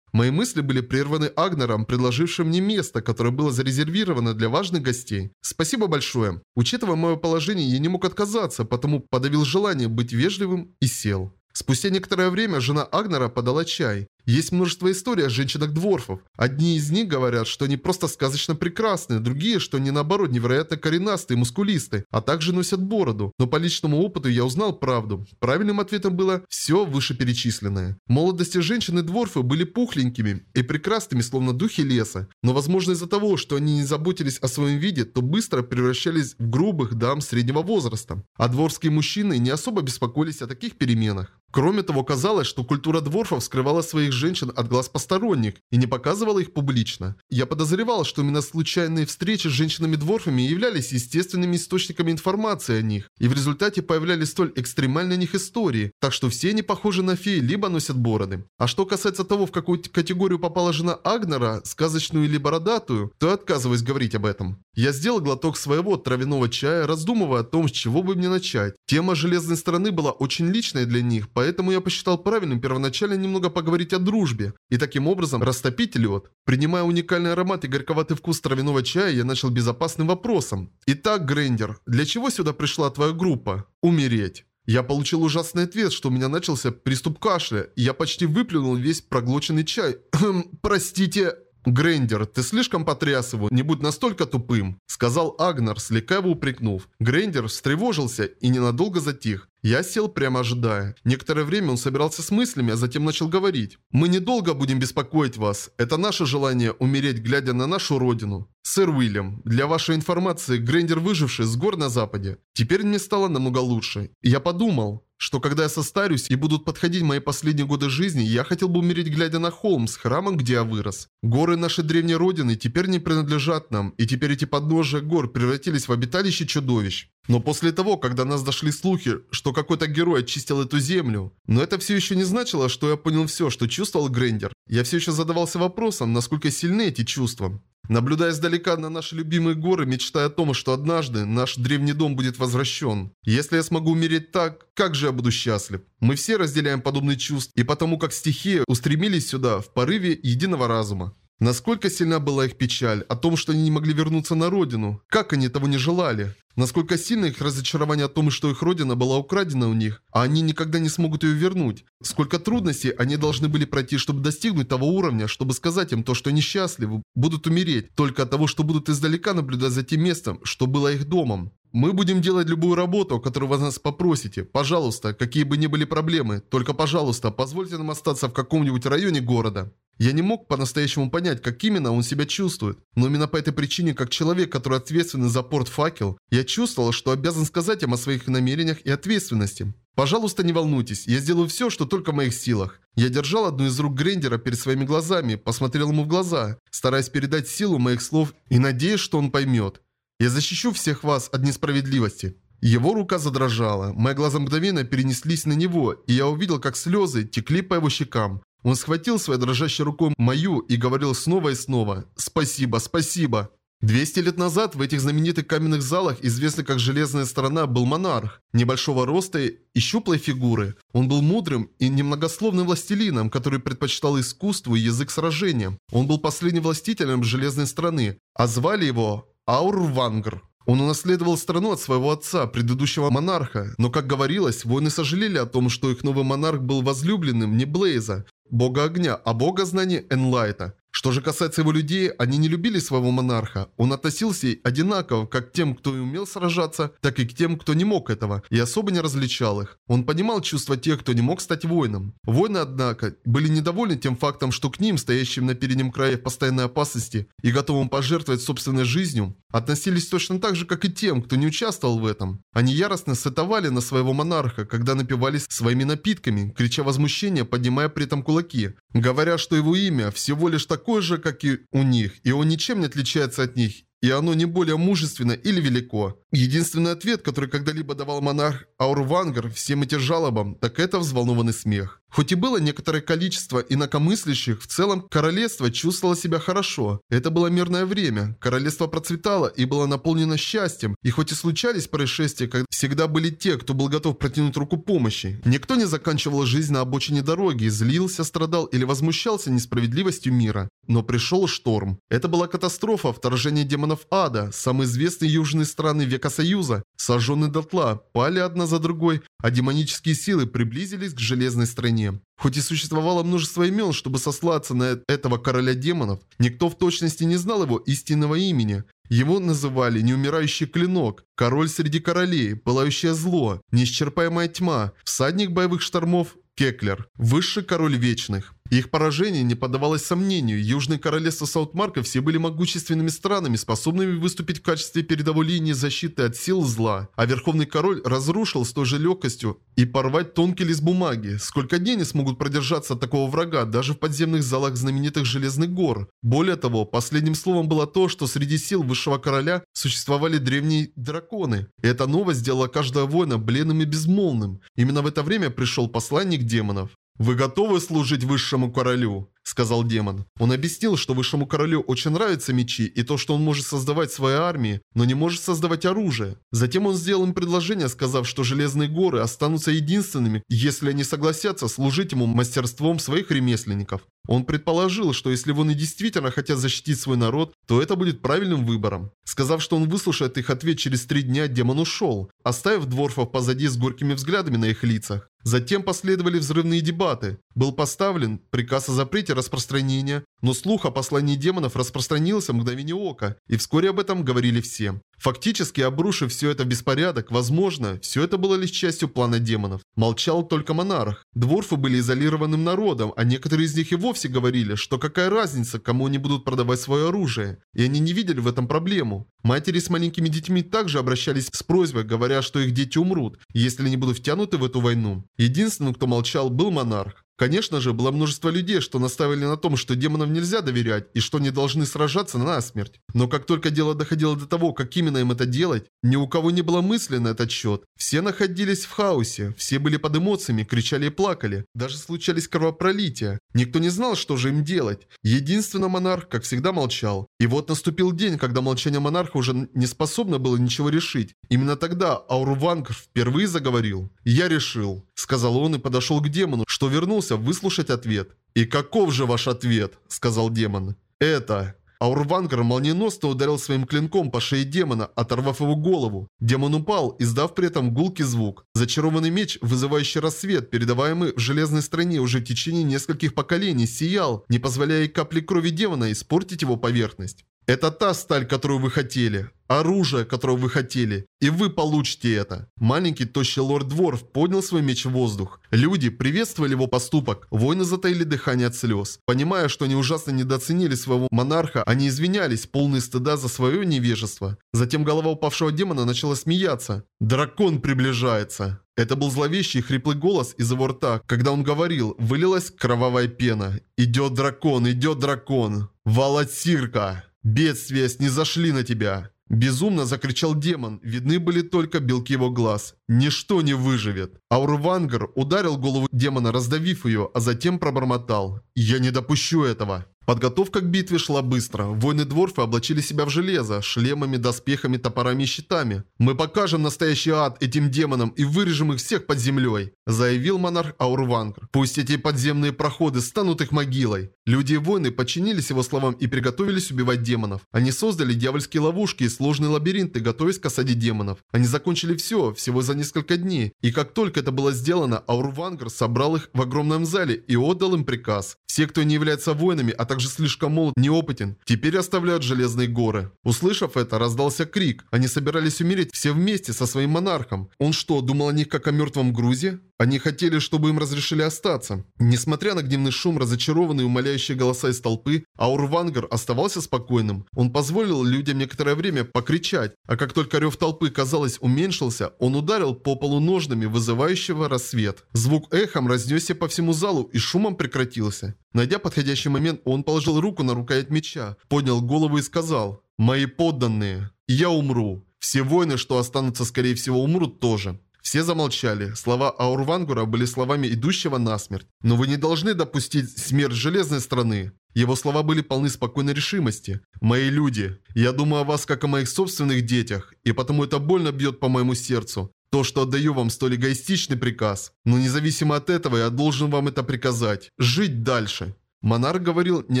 Мои мысли были прерваны Агнером, предложившим мне место, которое было зарезервировано для важных гостей. Спасибо большое. Учитывая мое положение, я не мог отказаться, потому подавил желание быть вежливым и сел. Спустя некоторое время жена Агнера подала чай. Есть множество историй о женщинах-дворфов. Одни из них говорят, что они просто сказочно прекрасны, другие, что они наоборот невероятно коренастые, мускулистые, а также носят бороду. Но по личному опыту я узнал правду. Правильным ответом было все вышеперечисленное. В молодости женщины-дворфы были пухленькими и прекрасными, словно духи леса. Но возможно из-за того, что они не заботились о своем виде, то быстро превращались в грубых дам среднего возраста. А дворские мужчины не особо беспокоились о таких переменах. Кроме того, казалось, что культура дворфов скрывала своих женщин от глаз посторонних и не показывала их публично. Я подозревал, что именно случайные встречи с женщинами-дворфами являлись естественными источниками информации о них, и в результате появлялись столь экстремальные них истории, так что все они похожи на феи, либо носят бороды. А что касается того, в какую категорию попала жена Агнера, сказочную или бородатую, то я отказываюсь говорить об этом. Я сделал глоток своего травяного чая, раздумывая о том, с чего бы мне начать. Тема железной стороны была очень личной для них, поэтому я посчитал правильным первоначально немного поговорить о дружбе и таким образом растопить лед. Принимая уникальный аромат и горьковатый вкус травяного чая, я начал безопасным вопросом. Итак, Грендер, для чего сюда пришла твоя группа? Умереть. Я получил ужасный ответ, что у меня начался приступ кашля, и я почти выплюнул весь проглоченный чай. Простите, «Грендер, ты слишком потряс его, не будь настолько тупым», — сказал Агнар, слегка его упрекнув. Грендер встревожился и ненадолго затих. Я сел прямо ожидая. Некоторое время он собирался с мыслями, а затем начал говорить. «Мы недолго будем беспокоить вас. Это наше желание умереть, глядя на нашу родину. Сэр Уильям, для вашей информации, Грендер выживший с гор на западе. Теперь мне стало намного лучше. я подумал, что когда я состарюсь и будут подходить мои последние годы жизни, я хотел бы умереть, глядя на холм с храмом, где я вырос. Горы нашей древней родины теперь не принадлежат нам, и теперь эти подножия гор превратились в обиталище чудовищ. Но после того, когда нас дошли слухи, что какой-то герой очистил эту землю, но это все еще не значило, что я понял все, что чувствовал Грендер. Я все еще задавался вопросом, насколько сильны эти чувства. Наблюдая издалека на наши любимые горы, мечтая о том, что однажды наш древний дом будет возвращен. Если я смогу умереть так, как же я буду счастлив? Мы все разделяем подобные чувства, и потому как стихия устремились сюда в порыве единого разума. Насколько сильна была их печаль о том, что они не могли вернуться на родину, как они того не желали. Насколько сильно их разочарование о том, что их родина была украдена у них, а они никогда не смогут ее вернуть. Сколько трудностей они должны были пройти, чтобы достигнуть того уровня, чтобы сказать им то, что они счастливы, будут умереть, только от того, что будут издалека наблюдать за тем местом, что было их домом. Мы будем делать любую работу, которую вы нас попросите. Пожалуйста, какие бы ни были проблемы, только пожалуйста, позвольте нам остаться в каком-нибудь районе города. Я не мог по-настоящему понять, как именно он себя чувствует, но именно по этой причине, как человек, который ответственный за порт Факел, я чувствовал, что обязан сказать им о своих намерениях и ответственности. Пожалуйста, не волнуйтесь, я сделаю все, что только в моих силах. Я держал одну из рук Грендера перед своими глазами, посмотрел ему в глаза, стараясь передать силу моих слов и надеясь, что он поймет. Я защищу всех вас от несправедливости. Его рука задрожала, мои глаза мгновенно перенеслись на него, и я увидел, как слезы текли по его щекам. Он схватил своей дрожащей рукой мою и говорил снова и снова «Спасибо, спасибо». 200 лет назад в этих знаменитых каменных залах, известный как Железная Сторона, был монарх. Небольшого роста и щуплой фигуры. Он был мудрым и немногословным властелином, который предпочитал искусству и язык сражения. Он был последним властителем Железной Страны, а звали его Аурвангр. Он унаследовал страну от своего отца, предыдущего монарха, но, как говорилось, воины сожалели о том, что их новый монарх был возлюбленным не Блейза, бога огня, а бога знаний Энлайта. Что же касается его людей, они не любили своего монарха. Он относился одинаково как к тем, кто умел сражаться, так и к тем, кто не мог этого, и особо не различал их. Он понимал чувства тех, кто не мог стать воином. Воины, однако, были недовольны тем фактом, что к ним, стоящим на переднем крае в постоянной опасности и готовым пожертвовать собственной жизнью, относились точно так же, как и тем, кто не участвовал в этом. Они яростно сетовали на своего монарха, когда напивались своими напитками, крича возмущение, поднимая при этом кулаки, говоря, что его имя всего лишь такое же, как и у них, и он ничем не отличается от них, и оно не более мужественно или велико. Единственный ответ, который когда-либо давал монарх Аурвангар всем этим жалобам, так это взволнованный смех. Хоть и было некоторое количество инакомыслящих, в целом королевство чувствовало себя хорошо. Это было мирное время. Королевство процветало и было наполнено счастьем. И хоть и случались происшествия, когда всегда были те, кто был готов протянуть руку помощи. Никто не заканчивал жизнь на обочине дороги, злился, страдал или возмущался несправедливостью мира. Но пришел шторм. Это была катастрофа, вторжение демонов ада, самые известные южные страны века Союза, сожженные дотла, пали одна за другой, а демонические силы приблизились к железной стране. Хоть и существовало множество имен, чтобы сослаться на этого короля демонов, никто в точности не знал его истинного имени. Его называли «Неумирающий клинок», «Король среди королей», «Пылающее зло», «Неисчерпаемая тьма», «Всадник боевых штормов», Кеклер, высший король вечных. Их поражение не поддавалось сомнению. Южные королевства Саутмарка все были могущественными странами, способными выступить в качестве передовой линии защиты от сил зла. А Верховный Король разрушил с той же легкостью и порвать тонкий лист бумаги. Сколько дней они смогут продержаться от такого врага, даже в подземных залах знаменитых Железных гор? Более того, последним словом было то, что среди сил Высшего Короля существовали древние драконы. И эта новость сделала каждого воина бледным и безмолвным. Именно в это время пришел посланник демонов. «Вы готовы служить высшему королю?» – сказал демон. Он объяснил, что высшему королю очень нравятся мечи и то, что он может создавать свои армии, но не может создавать оружие. Затем он сделал им предложение, сказав, что Железные горы останутся единственными, если они согласятся служить ему мастерством своих ремесленников. Он предположил, что если воины действительно хотят защитить свой народ, то это будет правильным выбором. Сказав, что он выслушает их ответ через три дня, демон ушел, оставив дворфов позади с горькими взглядами на их лицах. Затем последовали взрывные дебаты. Был поставлен приказ о запрете распространения, но слух о послании демонов распространился мгновение ока, и вскоре об этом говорили все. Фактически, обрушив все это в беспорядок, возможно, все это было лишь частью плана демонов. Молчал только монарх. Дворфы были изолированным народом, а некоторые из них и вовсе говорили, что какая разница, кому они будут продавать свое оружие. И они не видели в этом проблему. Матери с маленькими детьми также обращались с просьбой, говоря, что их дети умрут, если не будут втянуты в эту войну. Единственным, кто молчал, был монарх. Конечно же, было множество людей, что наставили на том, что демонам нельзя доверять и что они должны сражаться на смерть. Но как только дело доходило до того, как именно им это делать, ни у кого не было мысли на этот счет. Все находились в хаосе, все были под эмоциями, кричали и плакали. Даже случались кровопролития. Никто не знал, что же им делать. Единственно монарх, как всегда, молчал. И вот наступил день, когда молчание монарха уже не способно было ничего решить. Именно тогда Аурванг впервые заговорил. «Я решил», — сказал он и подошел к демону, что вернулся выслушать ответ. «И каков же ваш ответ?» — сказал демон. «Это...» Аурвангар молниеносно ударил своим клинком по шее демона, оторвав его голову. Демон упал, издав при этом гулкий звук. Зачарованный меч, вызывающий рассвет, передаваемый в железной стране уже в течение нескольких поколений, сиял, не позволяя капли крови демона испортить его поверхность. Это та сталь, которую вы хотели. Оружие, которое вы хотели. И вы получите это. Маленький тощий лорд Дворф поднял свой меч в воздух. Люди приветствовали его поступок. Воины затаили дыхание от слез. Понимая, что они ужасно недооценили своего монарха, они извинялись, полные стыда за свое невежество. Затем голова упавшего демона начала смеяться. «Дракон приближается!» Это был зловещий хриплый голос из его рта. Когда он говорил, вылилась кровавая пена. «Идет дракон, идет дракон! Валатирка!» «Бедствия снизошли на тебя!» Безумно закричал демон, видны были только белки его глаз. Ничто не выживет. Аурвангар ударил голову демона, раздавив ее, а затем пробормотал. «Я не допущу этого!» Подготовка к битве шла быстро. Воины-дворфы облачили себя в железо, шлемами, доспехами, топорами и щитами. «Мы покажем настоящий ад этим демонам и вырежем их всех под землей», заявил монарх Аурвангр. «Пусть эти подземные проходы станут их могилой». Люди и воины подчинились его словам и приготовились убивать демонов. Они создали дьявольские ловушки и сложные лабиринты, готовясь к осаде демонов. Они закончили все, всего за несколько дней. И как только это было сделано, Аурвангр собрал их в огромном зале и отдал им приказ. Все, кто не является воинами, а также слишком молод, неопытен, теперь оставляют Железные горы. Услышав это, раздался крик. Они собирались умереть все вместе со своим монархом. Он что, думал о них как о мертвом грузе? Они хотели, чтобы им разрешили остаться. Несмотря на гневный шум, разочарованные умоляющие голоса из толпы, Аурвангар оставался спокойным. Он позволил людям некоторое время покричать, а как только рев толпы, казалось, уменьшился, он ударил по полу ножными, вызывающего рассвет. Звук эхом разнесся по всему залу и шумом прекратился. Найдя подходящий момент, он положил руку на рукоять меча, поднял голову и сказал «Мои подданные, я умру. Все воины, что останутся, скорее всего, умрут тоже». Все замолчали. Слова Аурвангура были словами идущего насмерть. Но вы не должны допустить смерть Железной страны. Его слова были полны спокойной решимости. «Мои люди, я думаю о вас как о моих собственных детях, и потому это больно бьет по моему сердцу. То, что отдаю вам столь эгоистичный приказ. Но независимо от этого, я должен вам это приказать. Жить дальше». Монарх говорил, не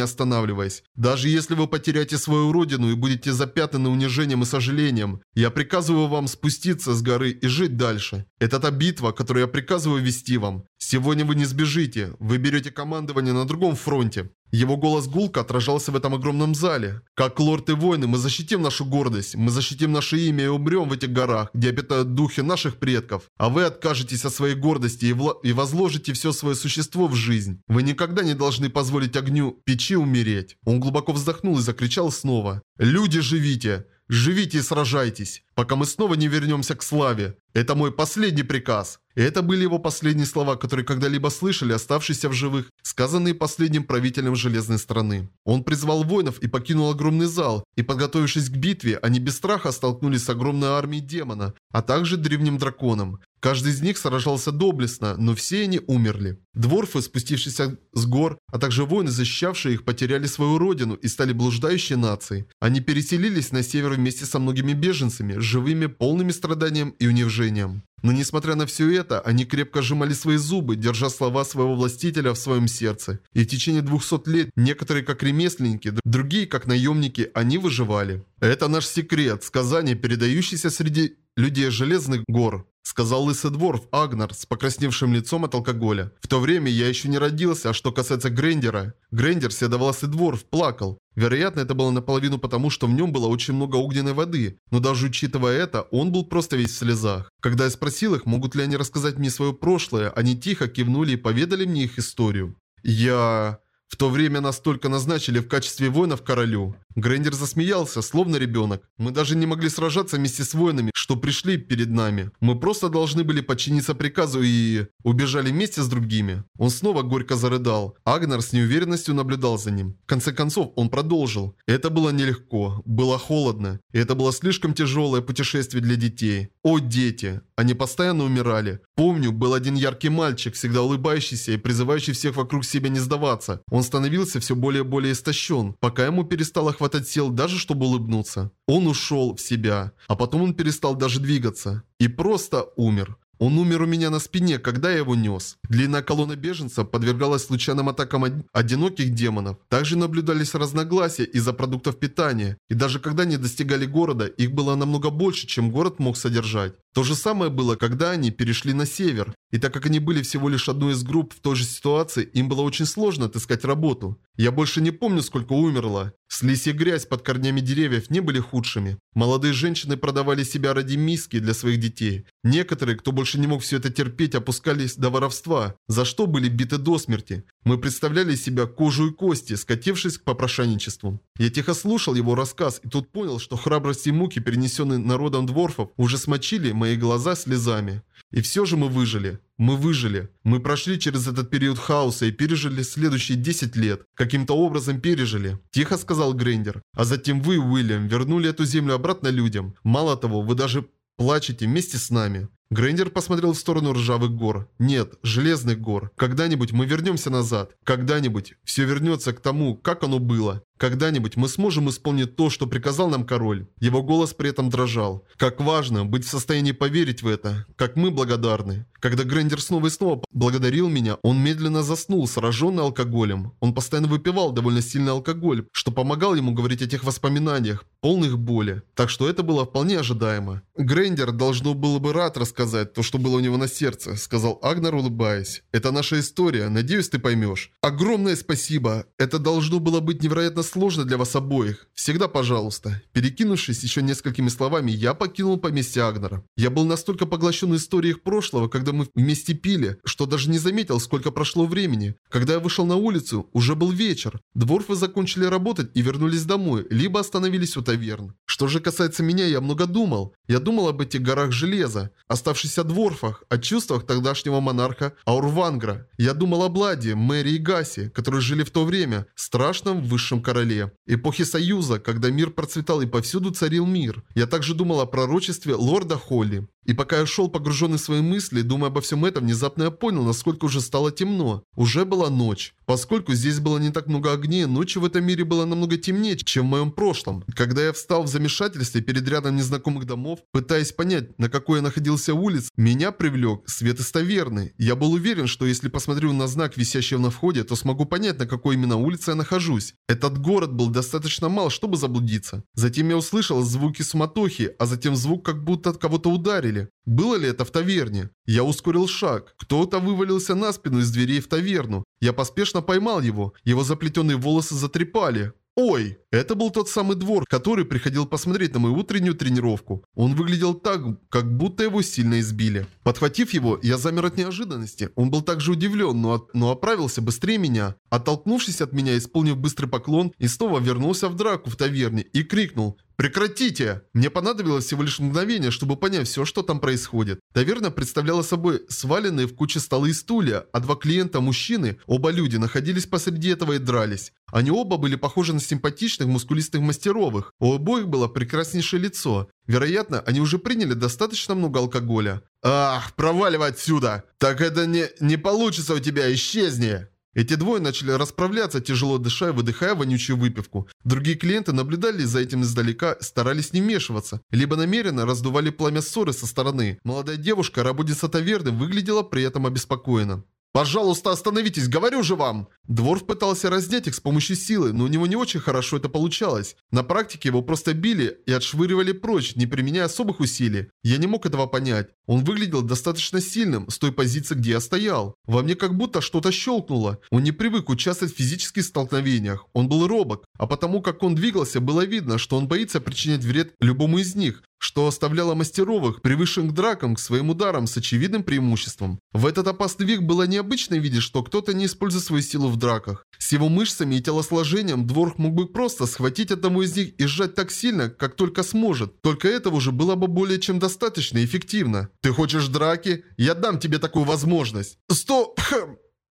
останавливаясь. «Даже если вы потеряете свою родину и будете запятнаны унижением и сожалением, я приказываю вам спуститься с горы и жить дальше. Это та битва, которую я приказываю вести вам. Сегодня вы не сбежите, вы берете командование на другом фронте. Его голос гулко отражался в этом огромном зале. Как лорд и воины, мы защитим нашу гордость, мы защитим наше имя и умрем в этих горах, где обитают духи наших предков. А вы откажетесь от своей гордости и, вла и возложите все свое существо в жизнь. Вы никогда не должны позволить огню печи умереть. Он глубоко вздохнул и закричал снова. «Люди, живите! Живите и сражайтесь, пока мы снова не вернемся к славе. Это мой последний приказ. И это были его последние слова, которые когда-либо слышали, оставшиеся в живых, сказанные последним правителем Железной страны. Он призвал воинов и покинул огромный зал, и подготовившись к битве, они без страха столкнулись с огромной армией демона, а также древним драконом. Каждый из них сражался доблестно, но все они умерли. Дворфы, спустившиеся с гор, а также воины, защищавшие их, потеряли свою родину и стали блуждающей нацией. Они переселились на север вместе со многими беженцами, живыми, полными страданием и унижением. Но несмотря на все это, они крепко сжимали свои зубы, держа слова своего властителя в своем сердце. И в течение 200 лет некоторые как ремесленники, другие как наемники, они выживали. Это наш секрет, сказание, передающееся среди людей Железных гор. Сказал лысый дворф Агнар с покрасневшим лицом от алкоголя. В то время я еще не родился, а что касается Грендера... Грендер, седовласый дворф, плакал. Вероятно, это было наполовину потому, что в нем было очень много огненной воды, но даже учитывая это, он был просто весь в слезах. Когда я спросил их, могут ли они рассказать мне свое прошлое, они тихо кивнули и поведали мне их историю. Я... В то время нас только назначили в качестве воинов королю. Грендер засмеялся, словно ребенок. Мы даже не могли сражаться вместе с воинами, что пришли перед нами. Мы просто должны были подчиниться приказу и... убежали вместе с другими. Он снова горько зарыдал. Агнар с неуверенностью наблюдал за ним. В конце концов, он продолжил. Это было нелегко, было холодно. И это было слишком тяжелое путешествие для детей. О, дети! Они постоянно умирали. Помню, был один яркий мальчик, всегда улыбающийся и призывающий всех вокруг себя не сдаваться. Он становился все более и более истощен, пока ему перестало хватать сил даже, чтобы улыбнуться. Он ушел в себя, а потом он перестал даже двигаться. И просто умер. Он умер у меня на спине, когда я его нес. Длинная колонна беженцев подвергалась случайным атакам одиноких демонов. Также наблюдались разногласия из-за продуктов питания. И даже когда они достигали города, их было намного больше, чем город мог содержать. То же самое было, когда они перешли на север. И так как они были всего лишь одной из групп в той же ситуации, им было очень сложно отыскать работу. Я больше не помню, сколько умерло. Слизь и грязь под корнями деревьев не были худшими. Молодые женщины продавали себя ради миски для своих детей. Некоторые, кто больше не мог все это терпеть, опускались до воровства, за что были биты до смерти. Мы представляли себя кожу и кости, скатившись к попрошайничеству. Я тихо слушал его рассказ и тут понял, что храбрость и муки, перенесенные народом дворфов, уже смочили мои глаза слезами. И все же мы выжили. Мы выжили. Мы прошли через этот период хаоса и пережили следующие 10 лет. Каким-то образом пережили. Тихо сказал Грендер. А затем вы, Уильям, вернули эту землю обратно людям. Мало того, вы даже плачете вместе с нами. Грейндер посмотрел в сторону ржавых гор. Нет, железных гор. Когда-нибудь мы вернемся назад. Когда-нибудь все вернется к тому, как оно было. Когда-нибудь мы сможем исполнить то, что приказал нам король. Его голос при этом дрожал. Как важно быть в состоянии поверить в это. Как мы благодарны. Когда Грендер снова и снова благодарил меня, он медленно заснул, сраженный алкоголем. Он постоянно выпивал довольно сильный алкоголь, что помогал ему говорить о тех воспоминаниях, полных боли. Так что это было вполне ожидаемо. Грендер должно было бы рад рассказать то, что было у него на сердце, сказал Агнар, улыбаясь. Это наша история, надеюсь, ты поймешь. Огромное спасибо. Это должно было быть невероятно сложно для вас обоих. Всегда пожалуйста. Перекинувшись еще несколькими словами, я покинул поместье Агнара. Я был настолько поглощен историей их прошлого, когда мы вместе пили, что даже не заметил, сколько прошло времени. Когда я вышел на улицу, уже был вечер. Дворфы закончили работать и вернулись домой, либо остановились у таверн. Что же касается меня, я много думал. Я думал об этих горах железа, оставшихся дворфах, о чувствах тогдашнего монарха Аурвангра. Я думал о Бладе, Мэри и Гасе, которые жили в то время, страшном высшем короле. Эпохи Союза, когда мир процветал и повсюду царил мир. Я также думал о пророчестве лорда Холли. И пока я шел погруженный в свои мысли, думая обо всем этом, внезапно я понял, насколько уже стало темно. Уже была ночь. Поскольку здесь было не так много огней, ночью в этом мире было намного темнее, чем в моем прошлом. Когда я встал в замешательстве перед рядом незнакомых домов, пытаясь понять, на какой я находился улиц, меня привлек свет из таверны. Я был уверен, что если посмотрю на знак, висящий на входе, то смогу понять, на какой именно улице я нахожусь. Этот город был достаточно мал, чтобы заблудиться. Затем я услышал звуки суматохи, а затем звук, как будто кого-то ударили ударили. Было ли это в таверне? Я ускорил шаг. Кто-то вывалился на спину из дверей в таверну. Я поспешно поймал его. Его заплетенные волосы затрепали. Ой, это был тот самый двор, который приходил посмотреть на мою утреннюю тренировку. Он выглядел так, как будто его сильно избили. Подхватив его, я замер от неожиданности. Он был также удивлен, но, но оправился быстрее меня. Оттолкнувшись от меня, исполнив быстрый поклон, и снова вернулся в драку в таверне и крикнул «Прекратите!» Мне понадобилось всего лишь мгновение, чтобы понять все, что там происходит. Таверна представляла собой сваленные в куче столы и стулья, а два клиента, мужчины, оба люди, находились посреди этого и дрались. Они оба были похожи на симпатичных, мускулистых мастеровых. У обоих было прекраснейшее лицо. Вероятно, они уже приняли достаточно много алкоголя. «Ах, проваливай отсюда! Так это не, не получится у тебя, исчезни!» Эти двое начали расправляться, тяжело дыша и выдыхая вонючую выпивку. Другие клиенты наблюдали за этим издалека, старались не вмешиваться, либо намеренно раздували пламя ссоры со стороны. Молодая девушка, работница таверны, выглядела при этом обеспокоена. «Пожалуйста, остановитесь, говорю же вам!» Дворф пытался разнять их с помощью силы, но у него не очень хорошо это получалось. На практике его просто били и отшвыривали прочь, не применяя особых усилий. Я не мог этого понять. Он выглядел достаточно сильным с той позиции, где я стоял. Во мне как будто что-то щелкнуло. Он не привык участвовать в физических столкновениях. Он был робок, а потому как он двигался, было видно, что он боится причинять вред любому из них что оставляло мастеровых, привычных к дракам, к своим ударам с очевидным преимуществом. В этот опасный век было необычно видеть, что кто-то не использует свою силу в драках. С его мышцами и телосложением Дворх мог бы просто схватить одного из них и сжать так сильно, как только сможет. Только этого уже было бы более чем достаточно эффективно. Ты хочешь драки? Я дам тебе такую возможность. Стоп!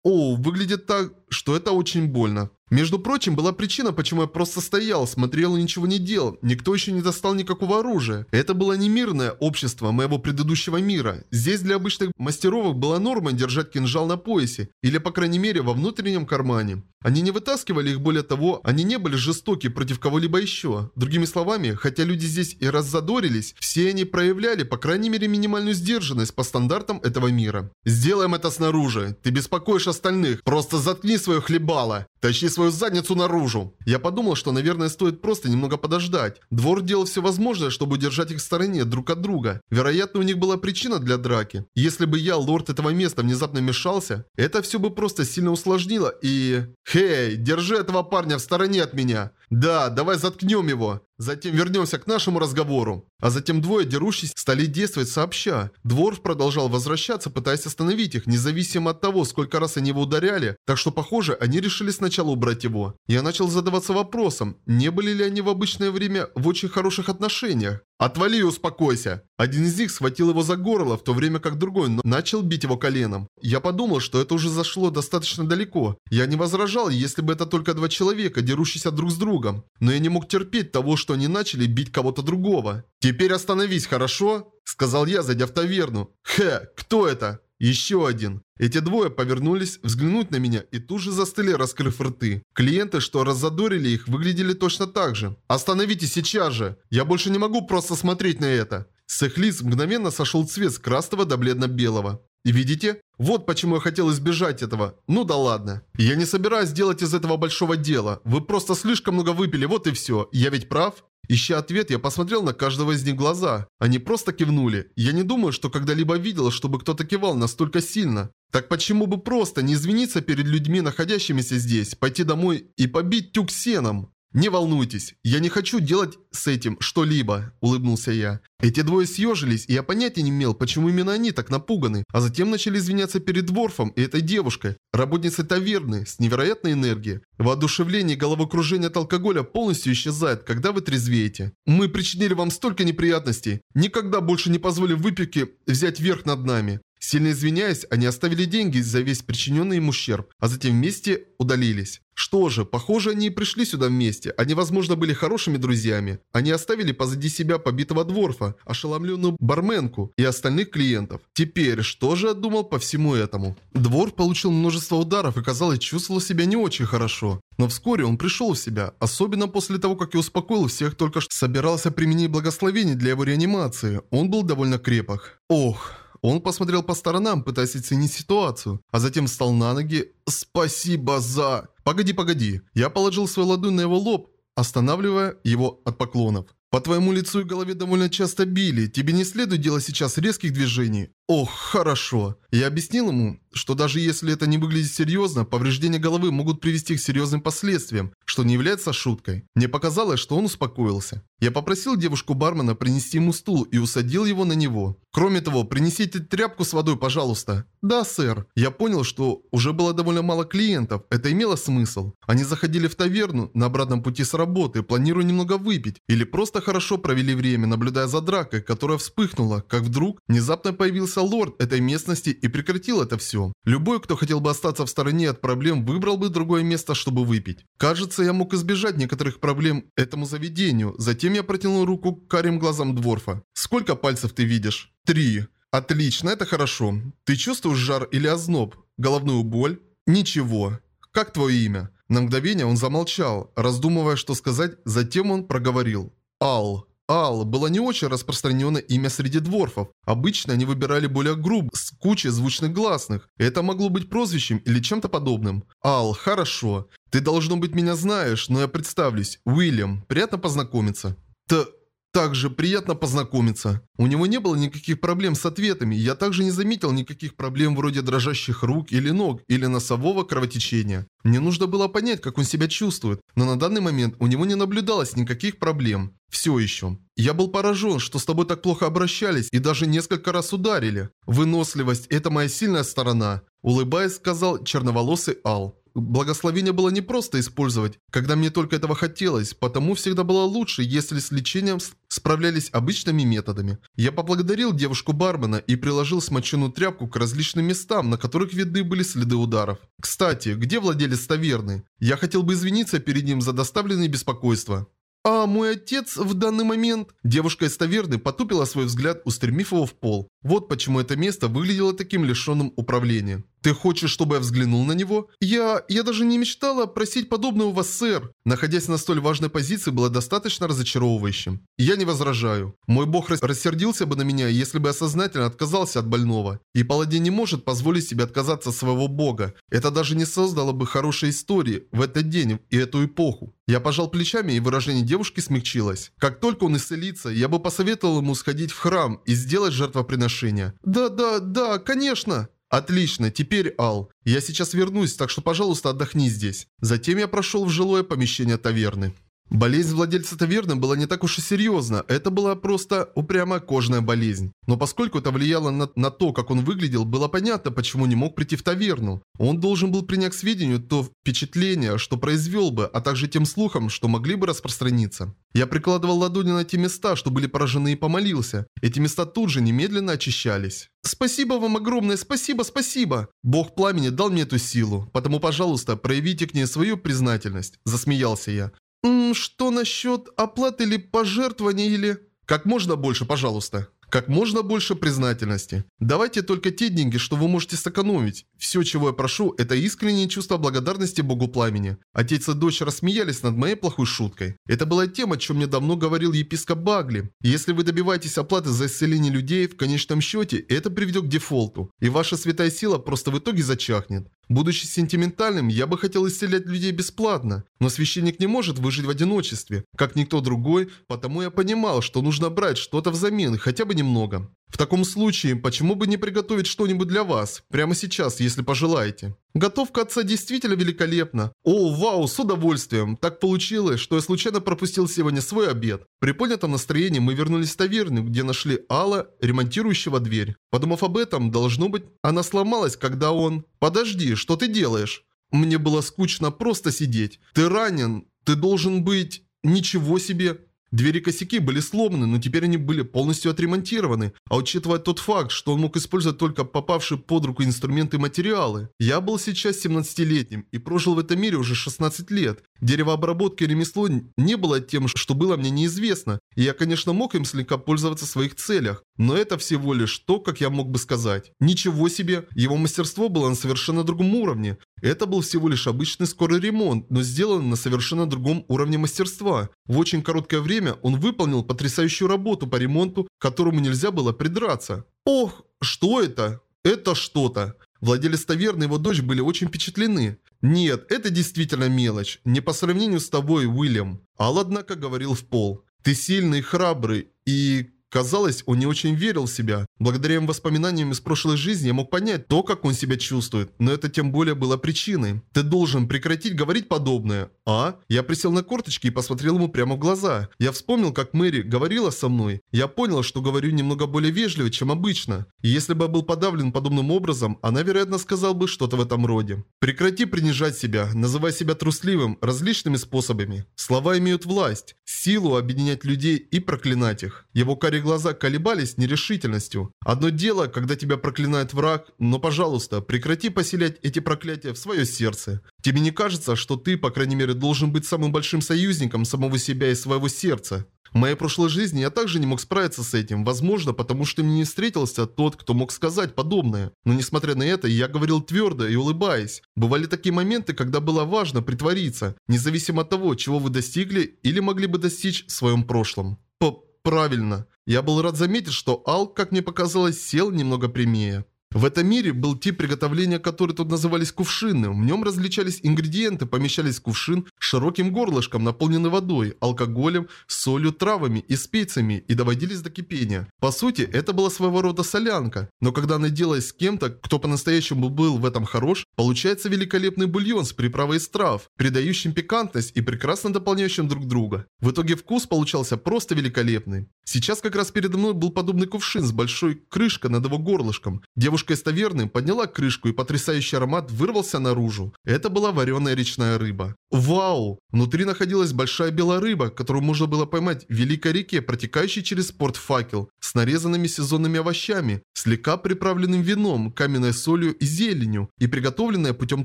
О, выглядит так, что это очень больно. Между прочим, была причина, почему я просто стоял, смотрел и ничего не делал. Никто еще не достал никакого оружия. Это было не мирное общество моего предыдущего мира. Здесь для обычных мастеровок была норма держать кинжал на поясе, или по крайней мере во внутреннем кармане. Они не вытаскивали их, более того, они не были жестоки против кого-либо еще. Другими словами, хотя люди здесь и раззадорились, все они проявляли, по крайней мере, минимальную сдержанность по стандартам этого мира. «Сделаем это снаружи. Ты беспокоишь остальных. Просто заткни свое хлебало. Тащи свою задницу наружу. Я подумал, что, наверное, стоит просто немного подождать. Двор делал все возможное, чтобы удержать их в стороне друг от друга. Вероятно, у них была причина для драки. Если бы я, лорд этого места, внезапно мешался, это все бы просто сильно усложнило и... Хей, держи этого парня в стороне от меня. Да, давай заткнем его. Затем вернемся к нашему разговору. А затем двое дерущиеся стали действовать сообща. Дворф продолжал возвращаться, пытаясь остановить их, независимо от того, сколько раз они его ударяли. Так что, похоже, они решили сначала убрать его. Я начал задаваться вопросом, не были ли они в обычное время в очень хороших отношениях. «Отвали и успокойся!» Один из них схватил его за горло, в то время как другой начал бить его коленом. Я подумал, что это уже зашло достаточно далеко. Я не возражал, если бы это только два человека, дерущиеся друг с другом. Но я не мог терпеть того, что они начали бить кого-то другого. «Теперь остановись, хорошо?» Сказал я, зайдя в таверну. «Хе, кто это?» Еще один. Эти двое повернулись взглянуть на меня и тут же застыли, раскрыв рты. Клиенты, что раззадорили их, выглядели точно так же. «Остановитесь сейчас же! Я больше не могу просто смотреть на это!» С их лиц мгновенно сошел цвет с красного до бледно-белого. Видите? Вот почему я хотел избежать этого. Ну да ладно. Я не собираюсь делать из этого большого дела. Вы просто слишком много выпили, вот и все. Я ведь прав? Ища ответ, я посмотрел на каждого из них глаза. Они просто кивнули. Я не думаю, что когда-либо видел, чтобы кто-то кивал настолько сильно. Так почему бы просто не извиниться перед людьми, находящимися здесь, пойти домой и побить тюк сеном? «Не волнуйтесь, я не хочу делать с этим что-либо», – улыбнулся я. Эти двое съежились, и я понятия не имел, почему именно они так напуганы, а затем начали извиняться перед Дворфом и этой девушкой, работницей таверны, с невероятной энергией. Воодушевление и головокружение от алкоголя полностью исчезает, когда вы трезвеете. Мы причинили вам столько неприятностей. Никогда больше не позволим выпивке взять верх над нами. Сильно извиняясь, они оставили деньги за весь причиненный им ущерб, а затем вместе удалились. Что же, похоже, они и пришли сюда вместе. Они, возможно, были хорошими друзьями. Они оставили позади себя побитого дворфа, ошеломленную барменку и остальных клиентов. Теперь, что же думал по всему этому? Дворф получил множество ударов и, казалось, чувствовал себя не очень хорошо. Но вскоре он пришел в себя, особенно после того, как я успокоил всех, только что собирался применить благословение для его реанимации. Он был довольно крепок. Ох... Он посмотрел по сторонам, пытаясь оценить ситуацию, а затем встал на ноги. «Спасибо за...» «Погоди, погоди». Я положил свою ладонь на его лоб, останавливая его от поклонов. По твоему лицу и голове довольно часто били. Тебе не следует делать сейчас резких движений. Ох, хорошо. Я объяснил ему, что даже если это не выглядит серьезно, повреждения головы могут привести к серьезным последствиям, что не является шуткой. Мне показалось, что он успокоился. Я попросил девушку-бармена принести ему стул и усадил его на него. Кроме того, принесите тряпку с водой, пожалуйста. Да, сэр. Я понял, что уже было довольно мало клиентов. Это имело смысл. Они заходили в таверну на обратном пути с работы, планируя немного выпить, или просто хорошо провели время, наблюдая за дракой, которая вспыхнула, как вдруг внезапно появился появился лорд этой местности и прекратил это все. Любой, кто хотел бы остаться в стороне от проблем, выбрал бы другое место, чтобы выпить. Кажется, я мог избежать некоторых проблем этому заведению. Затем я протянул руку к карим глазам Дворфа. «Сколько пальцев ты видишь?» «Три». «Отлично, это хорошо. Ты чувствуешь жар или озноб? Головную боль?» «Ничего. Как твое имя?» На мгновение он замолчал, раздумывая, что сказать, затем он проговорил. «Ал». Ал было не очень распространенное имя среди дворфов. Обычно они выбирали более груб, с кучей звучных гласных. Это могло быть прозвищем или чем-то подобным. Ал, хорошо. Ты, должно быть, меня знаешь, но я представлюсь. Уильям, приятно познакомиться. Т... Также приятно познакомиться. У него не было никаких проблем с ответами, я также не заметил никаких проблем вроде дрожащих рук или ног, или носового кровотечения. Мне нужно было понять, как он себя чувствует, но на данный момент у него не наблюдалось никаких проблем. Все еще. Я был поражен, что с тобой так плохо обращались и даже несколько раз ударили. Выносливость – это моя сильная сторона. Улыбаясь, сказал черноволосый Ал. Благословение было не просто использовать, когда мне только этого хотелось, потому всегда было лучше, если с лечением справлялись обычными методами. Я поблагодарил девушку бармена и приложил смоченную тряпку к различным местам, на которых видны были следы ударов. Кстати, где владелец таверны? Я хотел бы извиниться перед ним за доставленные беспокойства. А мой отец в данный момент... Девушка из таверны потупила свой взгляд, устремив его в пол. Вот почему это место выглядело таким лишенным управления. Ты хочешь, чтобы я взглянул на него? Я... я даже не мечтала просить подобного у вас, сэр. Находясь на столь важной позиции, было достаточно разочаровывающим. Я не возражаю. Мой бог рассердился бы на меня, если бы я сознательно отказался от больного. И паладин не может позволить себе отказаться от своего бога. Это даже не создало бы хорошей истории в этот день и эту эпоху. Я пожал плечами, и выражение девушки смягчилось. Как только он исцелится, я бы посоветовал ему сходить в храм и сделать жертвоприношение. «Да, да, да, конечно!» «Отлично, теперь, Ал, я сейчас вернусь, так что, пожалуйста, отдохни здесь». Затем я прошел в жилое помещение таверны. Болезнь владельца таверны была не так уж и серьезна, это была просто упрямая кожная болезнь. Но поскольку это влияло на, на то, как он выглядел, было понятно, почему не мог прийти в таверну. Он должен был принять к сведению то впечатление, что произвел бы, а также тем слухам, что могли бы распространиться. Я прикладывал ладони на те места, что были поражены и помолился. Эти места тут же немедленно очищались. «Спасибо вам огромное, спасибо, спасибо!» Бог пламени дал мне эту силу, потому, пожалуйста, проявите к ней свою признательность. Засмеялся я. «М «Что насчет оплаты или пожертвования или...» «Как можно больше, пожалуйста». Как можно больше признательности. Давайте только те деньги, что вы можете сэкономить. Все, чего я прошу, это искреннее чувство благодарности Богу Пламени. Отец и дочь рассмеялись над моей плохой шуткой. Это была тема, о чем мне давно говорил епископ Багли. Если вы добиваетесь оплаты за исцеление людей, в конечном счете это приведет к дефолту. И ваша святая сила просто в итоге зачахнет. Будучи сентиментальным, я бы хотел исцелять людей бесплатно, но священник не может выжить в одиночестве, как никто другой, потому я понимал, что нужно брать что-то взамен, хотя бы немного. В таком случае, почему бы не приготовить что-нибудь для вас, прямо сейчас, если пожелаете? Готовка отца действительно великолепна. О, вау, с удовольствием. Так получилось, что я случайно пропустил сегодня свой обед. При поднятом настроении мы вернулись в таверну, где нашли Алла, ремонтирующего дверь. Подумав об этом, должно быть, она сломалась, когда он... Подожди, что ты делаешь? Мне было скучно просто сидеть. Ты ранен. Ты должен быть... Ничего себе. Двери косяки были сломаны, но теперь они были полностью отремонтированы, а учитывая тот факт, что он мог использовать только попавшие под руку инструменты и материалы. Я был сейчас 17-летним и прожил в этом мире уже 16 лет. Деревообработка и ремесло не было тем, что было мне неизвестно, и я, конечно, мог им слегка пользоваться в своих целях, но это всего лишь то, как я мог бы сказать. Ничего себе, его мастерство было на совершенно другом уровне. Это был всего лишь обычный скорый ремонт, но сделан на совершенно другом уровне мастерства. В очень короткое время он выполнил потрясающую работу по ремонту, которому нельзя было придраться. Ох, что это? Это что-то. Владелец таверны и его дочь были очень впечатлены. Нет, это действительно мелочь. Не по сравнению с тобой, Уильям. Ал, однако, говорил в пол. Ты сильный, храбрый и, Казалось, он не очень верил в себя. Благодаря им воспоминаниям из прошлой жизни я мог понять то, как он себя чувствует, но это тем более было причиной. Ты должен прекратить говорить подобное. А? Я присел на корточки и посмотрел ему прямо в глаза. Я вспомнил, как Мэри говорила со мной. Я понял, что говорю немного более вежливо, чем обычно. И если бы я был подавлен подобным образом, она, вероятно, сказала бы что-то в этом роде. Прекрати принижать себя, называй себя трусливым различными способами. Слова имеют власть, силу объединять людей и проклинать их. Его карие глаза колебались нерешительностью. Одно дело, когда тебя проклинает враг, но, пожалуйста, прекрати поселять эти проклятия в свое сердце. Тебе не кажется, что ты, по крайней мере, должен быть самым большим союзником самого себя и своего сердца? В моей прошлой жизни я также не мог справиться с этим, возможно, потому что мне не встретился тот, кто мог сказать подобное. Но несмотря на это, я говорил твердо и улыбаясь. Бывали такие моменты, когда было важно притвориться, независимо от того, чего вы достигли или могли бы достичь в своем прошлом. П правильно. Я был рад заметить, что Ал, как мне показалось, сел немного прямее. В этом мире был тип приготовления, который тут назывались кувшины. В нем различались ингредиенты, помещались в кувшин широким горлышком, наполненный водой, алкоголем, солью, травами и специями и доводились до кипения. По сути, это была своего рода солянка. Но когда она делалась с кем-то, кто по-настоящему был в этом хорош, получается великолепный бульон с приправой из трав, придающим пикантность и прекрасно дополняющим друг друга. В итоге вкус получался просто великолепный. Сейчас как раз передо мной был подобный кувшин с большой крышкой над его горлышком. Девушка из таверны подняла крышку и потрясающий аромат вырвался наружу. Это была вареная речная рыба. Вау! Внутри находилась большая белая рыба, которую можно было поймать в великой реке, протекающей через порт Факел, с нарезанными сезонными овощами, слегка приправленным вином, каменной солью и зеленью, и приготовленная путем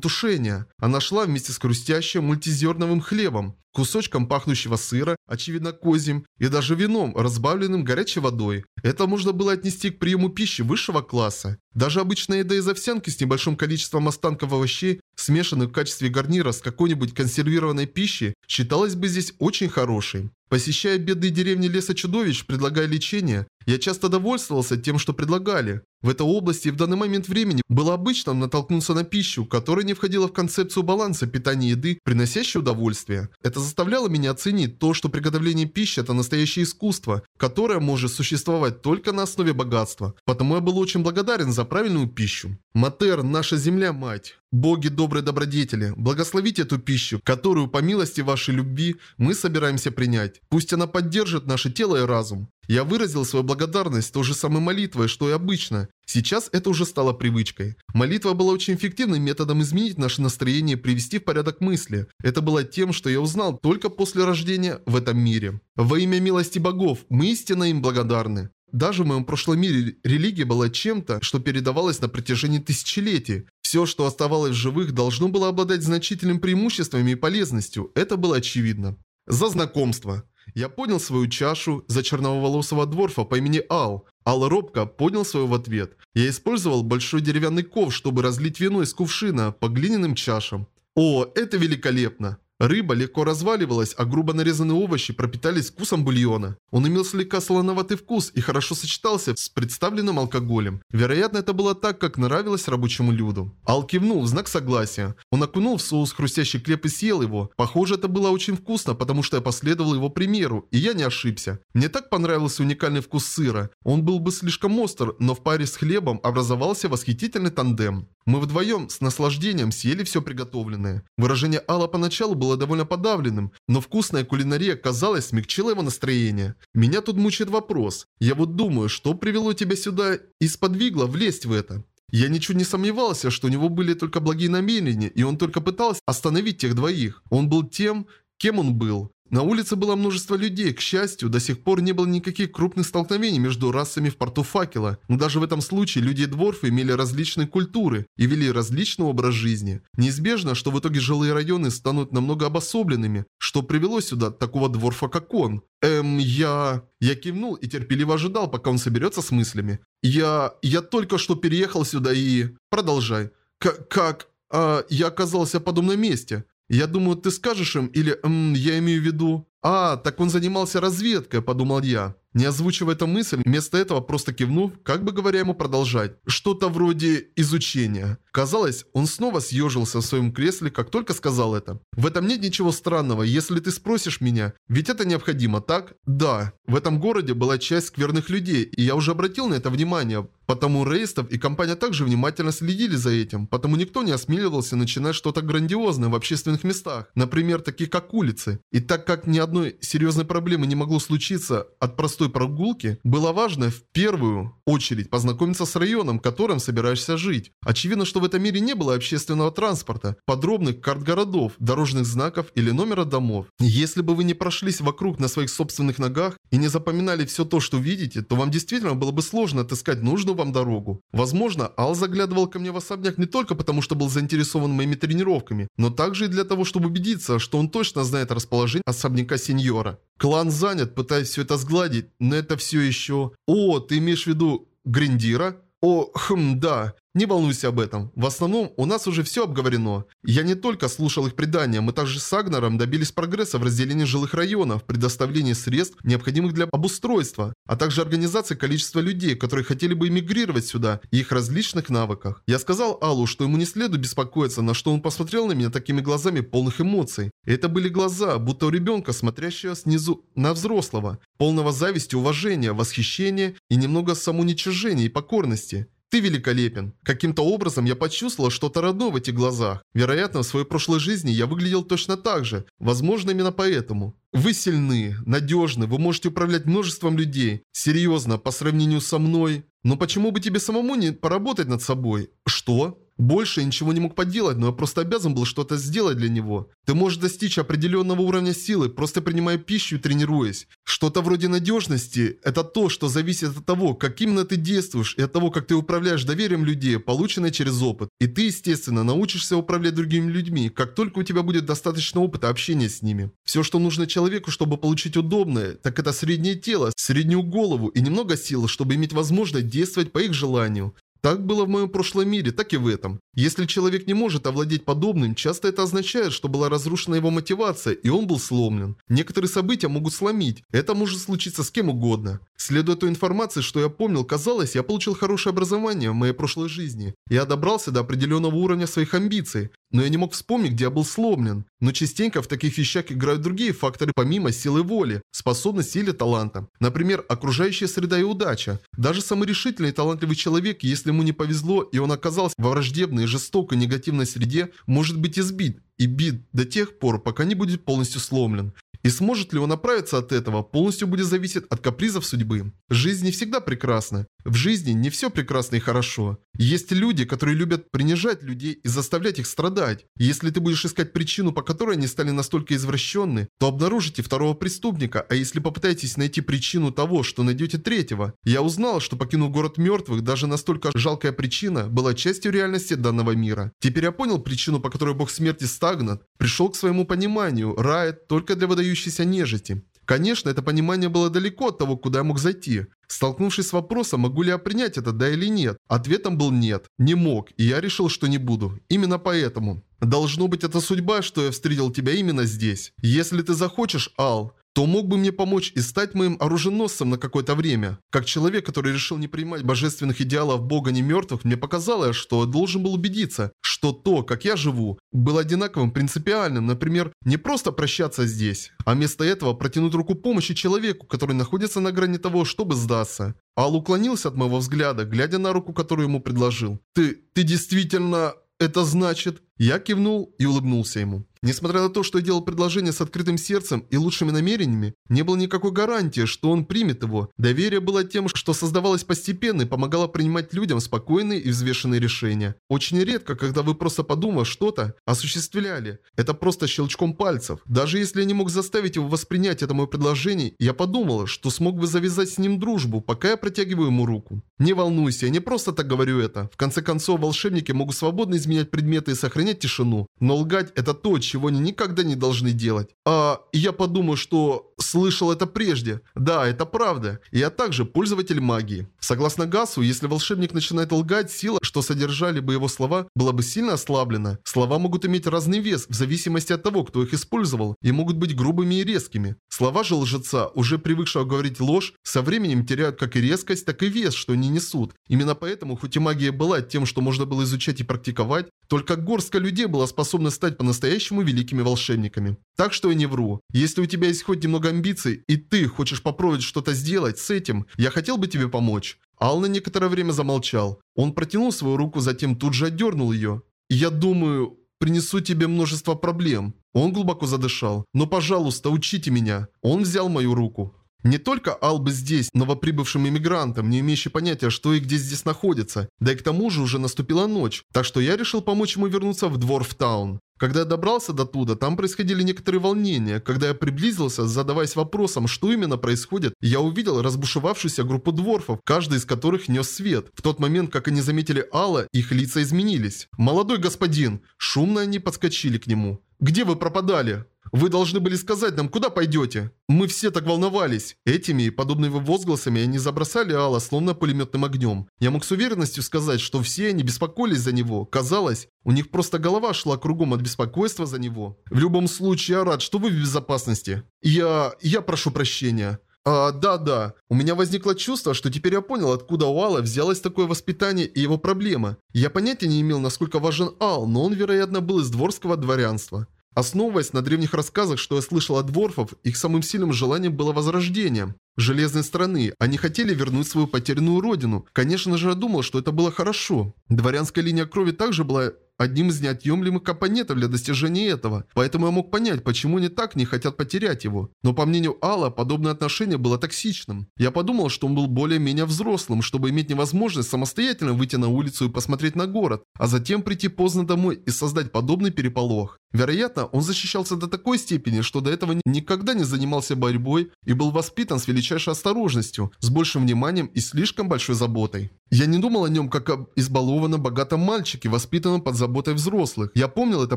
тушения. Она шла вместе с хрустящим мультизерновым хлебом кусочком пахнущего сыра, очевидно козьим, и даже вином, разбавленным горячей водой. Это можно было отнести к приему пищи высшего класса. Даже обычная еда из овсянки с небольшим количеством останков овощей, смешанных в качестве гарнира с какой-нибудь консервированной пищей, считалась бы здесь очень хорошей. Посещая бедные деревни леса чудовищ, предлагая лечение, я часто довольствовался тем, что предлагали. В этой области в данный момент времени было обычным натолкнуться на пищу, которая не входила в концепцию баланса питания еды, приносящей удовольствие. Это заставляло меня оценить то, что приготовление пищи – это настоящее искусство, которое может существовать только на основе богатства. Потому я был очень благодарен за правильную пищу. Матер – наша земля-мать. Боги добрые добродетели, благословите эту пищу, которую по милости вашей любви мы собираемся принять. Пусть она поддержит наше тело и разум. Я выразил свою благодарность той же самой молитвой, что и обычно. Сейчас это уже стало привычкой. Молитва была очень эффективным методом изменить наше настроение и привести в порядок мысли. Это было тем, что я узнал только после рождения в этом мире. Во имя милости богов мы истинно им благодарны. Даже в моем прошлом мире религия была чем-то, что передавалось на протяжении тысячелетий. Все, что оставалось в живых, должно было обладать значительным преимуществами и полезностью. Это было очевидно. За знакомство. Я поднял свою чашу за черноволосого дворфа по имени Ал. Алла робко поднял свою в ответ. Я использовал большой деревянный ков, чтобы разлить вино из кувшина по глиняным чашам. О, это великолепно! Рыба легко разваливалась, а грубо нарезанные овощи пропитались вкусом бульона. Он имел слегка солоноватый вкус и хорошо сочетался с представленным алкоголем. Вероятно, это было так, как нравилось рабочему люду. Ал кивнул в знак согласия. Он окунул в соус хрустящий хлеб и съел его. Похоже, это было очень вкусно, потому что я последовал его примеру, и я не ошибся. Мне так понравился уникальный вкус сыра. Он был бы слишком остр, но в паре с хлебом образовался восхитительный тандем. Мы вдвоем с наслаждением съели все приготовленное. Выражение Алла поначалу было довольно подавленным, но вкусная кулинария, казалось, смягчила его настроение. Меня тут мучает вопрос. Я вот думаю, что привело тебя сюда и сподвигло влезть в это? Я ничего не сомневался, что у него были только благие намерения, и он только пытался остановить тех двоих. Он был тем, кем он был. На улице было множество людей. К счастью, до сих пор не было никаких крупных столкновений между расами в порту факела. Но даже в этом случае люди и дворфы имели различные культуры и вели различный образ жизни. Неизбежно, что в итоге жилые районы станут намного обособленными, что привело сюда такого дворфа, как он. Эм, я... Я кивнул и терпеливо ожидал, пока он соберется с мыслями. Я... Я только что переехал сюда и... Продолжай. К как... А, я оказался в подобном месте. Я думаю, ты скажешь им, или, эм, я имею в виду... А, так он занимался разведкой, подумал я. Не озвучивая эту мысль, вместо этого просто кивнув, как бы говоря ему продолжать. Что-то вроде изучения. Казалось, он снова съежился в своем кресле, как только сказал это. В этом нет ничего странного, если ты спросишь меня, ведь это необходимо, так? Да. В этом городе была часть скверных людей, и я уже обратил на это внимание. Потому Рейстов и компания также внимательно следили за этим, потому никто не осмеливался начинать что-то грандиозное в общественных местах, например, таких как улицы. И так как ни одной серьезной проблемы не могло случиться от простой простой прогулки, было важно в первую очередь познакомиться с районом, в котором собираешься жить. Очевидно, что в этом мире не было общественного транспорта, подробных карт городов, дорожных знаков или номера домов. Если бы вы не прошлись вокруг на своих собственных ногах и не запоминали все то, что видите, то вам действительно было бы сложно отыскать нужную вам дорогу. Возможно, Ал заглядывал ко мне в особняк не только потому, что был заинтересован моими тренировками, но также и для того, чтобы убедиться, что он точно знает расположение особняка сеньора. Клан занят, пытаясь все это сгладить, но это все еще... О, ты имеешь в виду Гриндира? О, хм, да. Не волнуйся об этом. В основном у нас уже все обговорено. Я не только слушал их предания, мы также с Агнером добились прогресса в разделении жилых районов, предоставлении средств, необходимых для обустройства, а также организации количества людей, которые хотели бы эмигрировать сюда, и их различных навыках. Я сказал Аллу, что ему не следует беспокоиться, на что он посмотрел на меня такими глазами полных эмоций. Это были глаза, будто у ребенка, смотрящего снизу на взрослого, полного зависти, уважения, восхищения и немного самоуничижения и покорности. Ты великолепен. Каким-то образом я почувствовала что-то родное в этих глазах. Вероятно, в своей прошлой жизни я выглядел точно так же. Возможно, именно поэтому. Вы сильны, надежны, вы можете управлять множеством людей. Серьезно, по сравнению со мной. Но почему бы тебе самому не поработать над собой? Что? Больше я ничего не мог поделать, но я просто обязан был что-то сделать для него. Ты можешь достичь определенного уровня силы, просто принимая пищу и тренируясь. Что-то вроде надежности – это то, что зависит от того, как именно ты действуешь и от того, как ты управляешь доверием людей, полученное через опыт. И ты, естественно, научишься управлять другими людьми, как только у тебя будет достаточно опыта общения с ними. Все, что нужно человеку, чтобы получить удобное, так это среднее тело, среднюю голову и немного сил, чтобы иметь возможность действовать по их желанию. Так было в моем прошлом мире, так и в этом. Если человек не может овладеть подобным, часто это означает, что была разрушена его мотивация, и он был сломлен. Некоторые события могут сломить. Это может случиться с кем угодно. Следуя той информации, что я помнил, казалось, я получил хорошее образование в моей прошлой жизни. Я добрался до определенного уровня своих амбиций, но я не мог вспомнить, где я был сломлен. Но частенько в таких вещах играют другие факторы помимо силы воли, способности или таланта. Например, окружающая среда и удача. Даже самый решительный и талантливый человек, если ему не повезло и он оказался во враждебной, жестокой, негативной среде, может быть избит и бит до тех пор, пока не будет полностью сломлен. И сможет ли он оправиться от этого, полностью будет зависеть от капризов судьбы. Жизнь не всегда прекрасна. В жизни не все прекрасно и хорошо. Есть люди, которые любят принижать людей и заставлять их страдать. если ты будешь искать причину, по которой они стали настолько извращенны, то обнаружите второго преступника, а если попытаетесь найти причину того, что найдете третьего. Я узнал, что покинув город мертвых, даже настолько жалкая причина была частью реальности данного мира. Теперь я понял причину, по которой бог смерти стагнат, пришел к своему пониманию, рай только для выдающейся нежити. Конечно, это понимание было далеко от того, куда я мог зайти. Столкнувшись с вопросом, могу ли я принять это, да или нет, ответом был нет. Не мог, и я решил, что не буду. Именно поэтому. Должно быть, это судьба, что я встретил тебя именно здесь. Если ты захочешь, Ал, то мог бы мне помочь и стать моим оруженосцем на какое-то время. Как человек, который решил не принимать божественных идеалов Бога не мертвых, мне показалось, что должен был убедиться, что то, как я живу, было одинаковым, принципиальным. Например, не просто прощаться здесь, а вместо этого протянуть руку помощи человеку, который находится на грани того, чтобы сдаться. Ал уклонился от моего взгляда, глядя на руку, которую ему предложил. «Ты... ты действительно... это значит...» Я кивнул и улыбнулся ему. Несмотря на то, что я делал предложение с открытым сердцем и лучшими намерениями, не было никакой гарантии, что он примет его. Доверие было тем, что создавалось постепенно и помогало принимать людям спокойные и взвешенные решения. Очень редко, когда вы просто подумав что-то, осуществляли. Это просто щелчком пальцев. Даже если я не мог заставить его воспринять это мое предложение, я подумал, что смог бы завязать с ним дружбу, пока я протягиваю ему руку. Не волнуйся, я не просто так говорю это. В конце концов, волшебники могут свободно изменять предметы и сохранять тишину. Но лгать это то, чего они никогда не должны делать. А я подумаю, что слышал это прежде. Да, это правда. Я также пользователь магии. Согласно Гасу, если волшебник начинает лгать, сила, что содержали бы его слова, была бы сильно ослаблена. Слова могут иметь разный вес в зависимости от того, кто их использовал, и могут быть грубыми и резкими. Слова же лжеца, уже привыкшего говорить ложь, со временем теряют как и резкость, так и вес, что они несут. Именно поэтому, хоть и магия была тем, что можно было изучать и практиковать, только горстка людей была способна стать по-настоящему великими волшебниками. Так что я не вру. Если у тебя есть хоть немного амбиций, и ты хочешь попробовать что-то сделать с этим, я хотел бы тебе помочь. Ал на некоторое время замолчал. Он протянул свою руку, затем тут же отдернул ее. «Я думаю, принесу тебе множество проблем». Он глубоко задышал. «Но, пожалуйста, учите меня». Он взял мою руку. Не только Албы здесь, новоприбывшим иммигрантам, не имеющий понятия, что и где здесь находится. Да и к тому же уже наступила ночь, так что я решил помочь ему вернуться в двор в таун. Когда я добрался до туда, там происходили некоторые волнения. Когда я приблизился, задаваясь вопросом, что именно происходит, я увидел разбушевавшуюся группу дворфов, каждый из которых нес свет. В тот момент, как они заметили Алла, их лица изменились. «Молодой господин!» Шумно они подскочили к нему. «Где вы пропадали?» Вы должны были сказать нам, куда пойдете. Мы все так волновались. Этими и подобными возгласами они забросали Алла словно пулеметным огнем. Я мог с уверенностью сказать, что все они беспокоились за него. Казалось, у них просто голова шла кругом от беспокойства за него. В любом случае, я рад, что вы в безопасности. Я... я прошу прощения. А, да-да. У меня возникло чувство, что теперь я понял, откуда у Алла взялось такое воспитание и его проблема. Я понятия не имел, насколько важен Ал, но он, вероятно, был из дворского дворянства. Основываясь на древних рассказах, что я слышал от дворфов, их самым сильным желанием было возрождение. Железной страны. Они хотели вернуть свою потерянную родину. Конечно же, я думал, что это было хорошо. Дворянская линия крови также была одним из неотъемлемых компонентов для достижения этого. Поэтому я мог понять, почему они так не хотят потерять его. Но по мнению Алла, подобное отношение было токсичным. Я подумал, что он был более-менее взрослым, чтобы иметь невозможность самостоятельно выйти на улицу и посмотреть на город, а затем прийти поздно домой и создать подобный переполох. Вероятно, он защищался до такой степени, что до этого никогда не занимался борьбой и был воспитан с величайшей осторожностью, с большим вниманием и слишком большой заботой. Я не думал о нем как об избалованном богатом мальчике, воспитанном под заботой взрослых. Я помнил это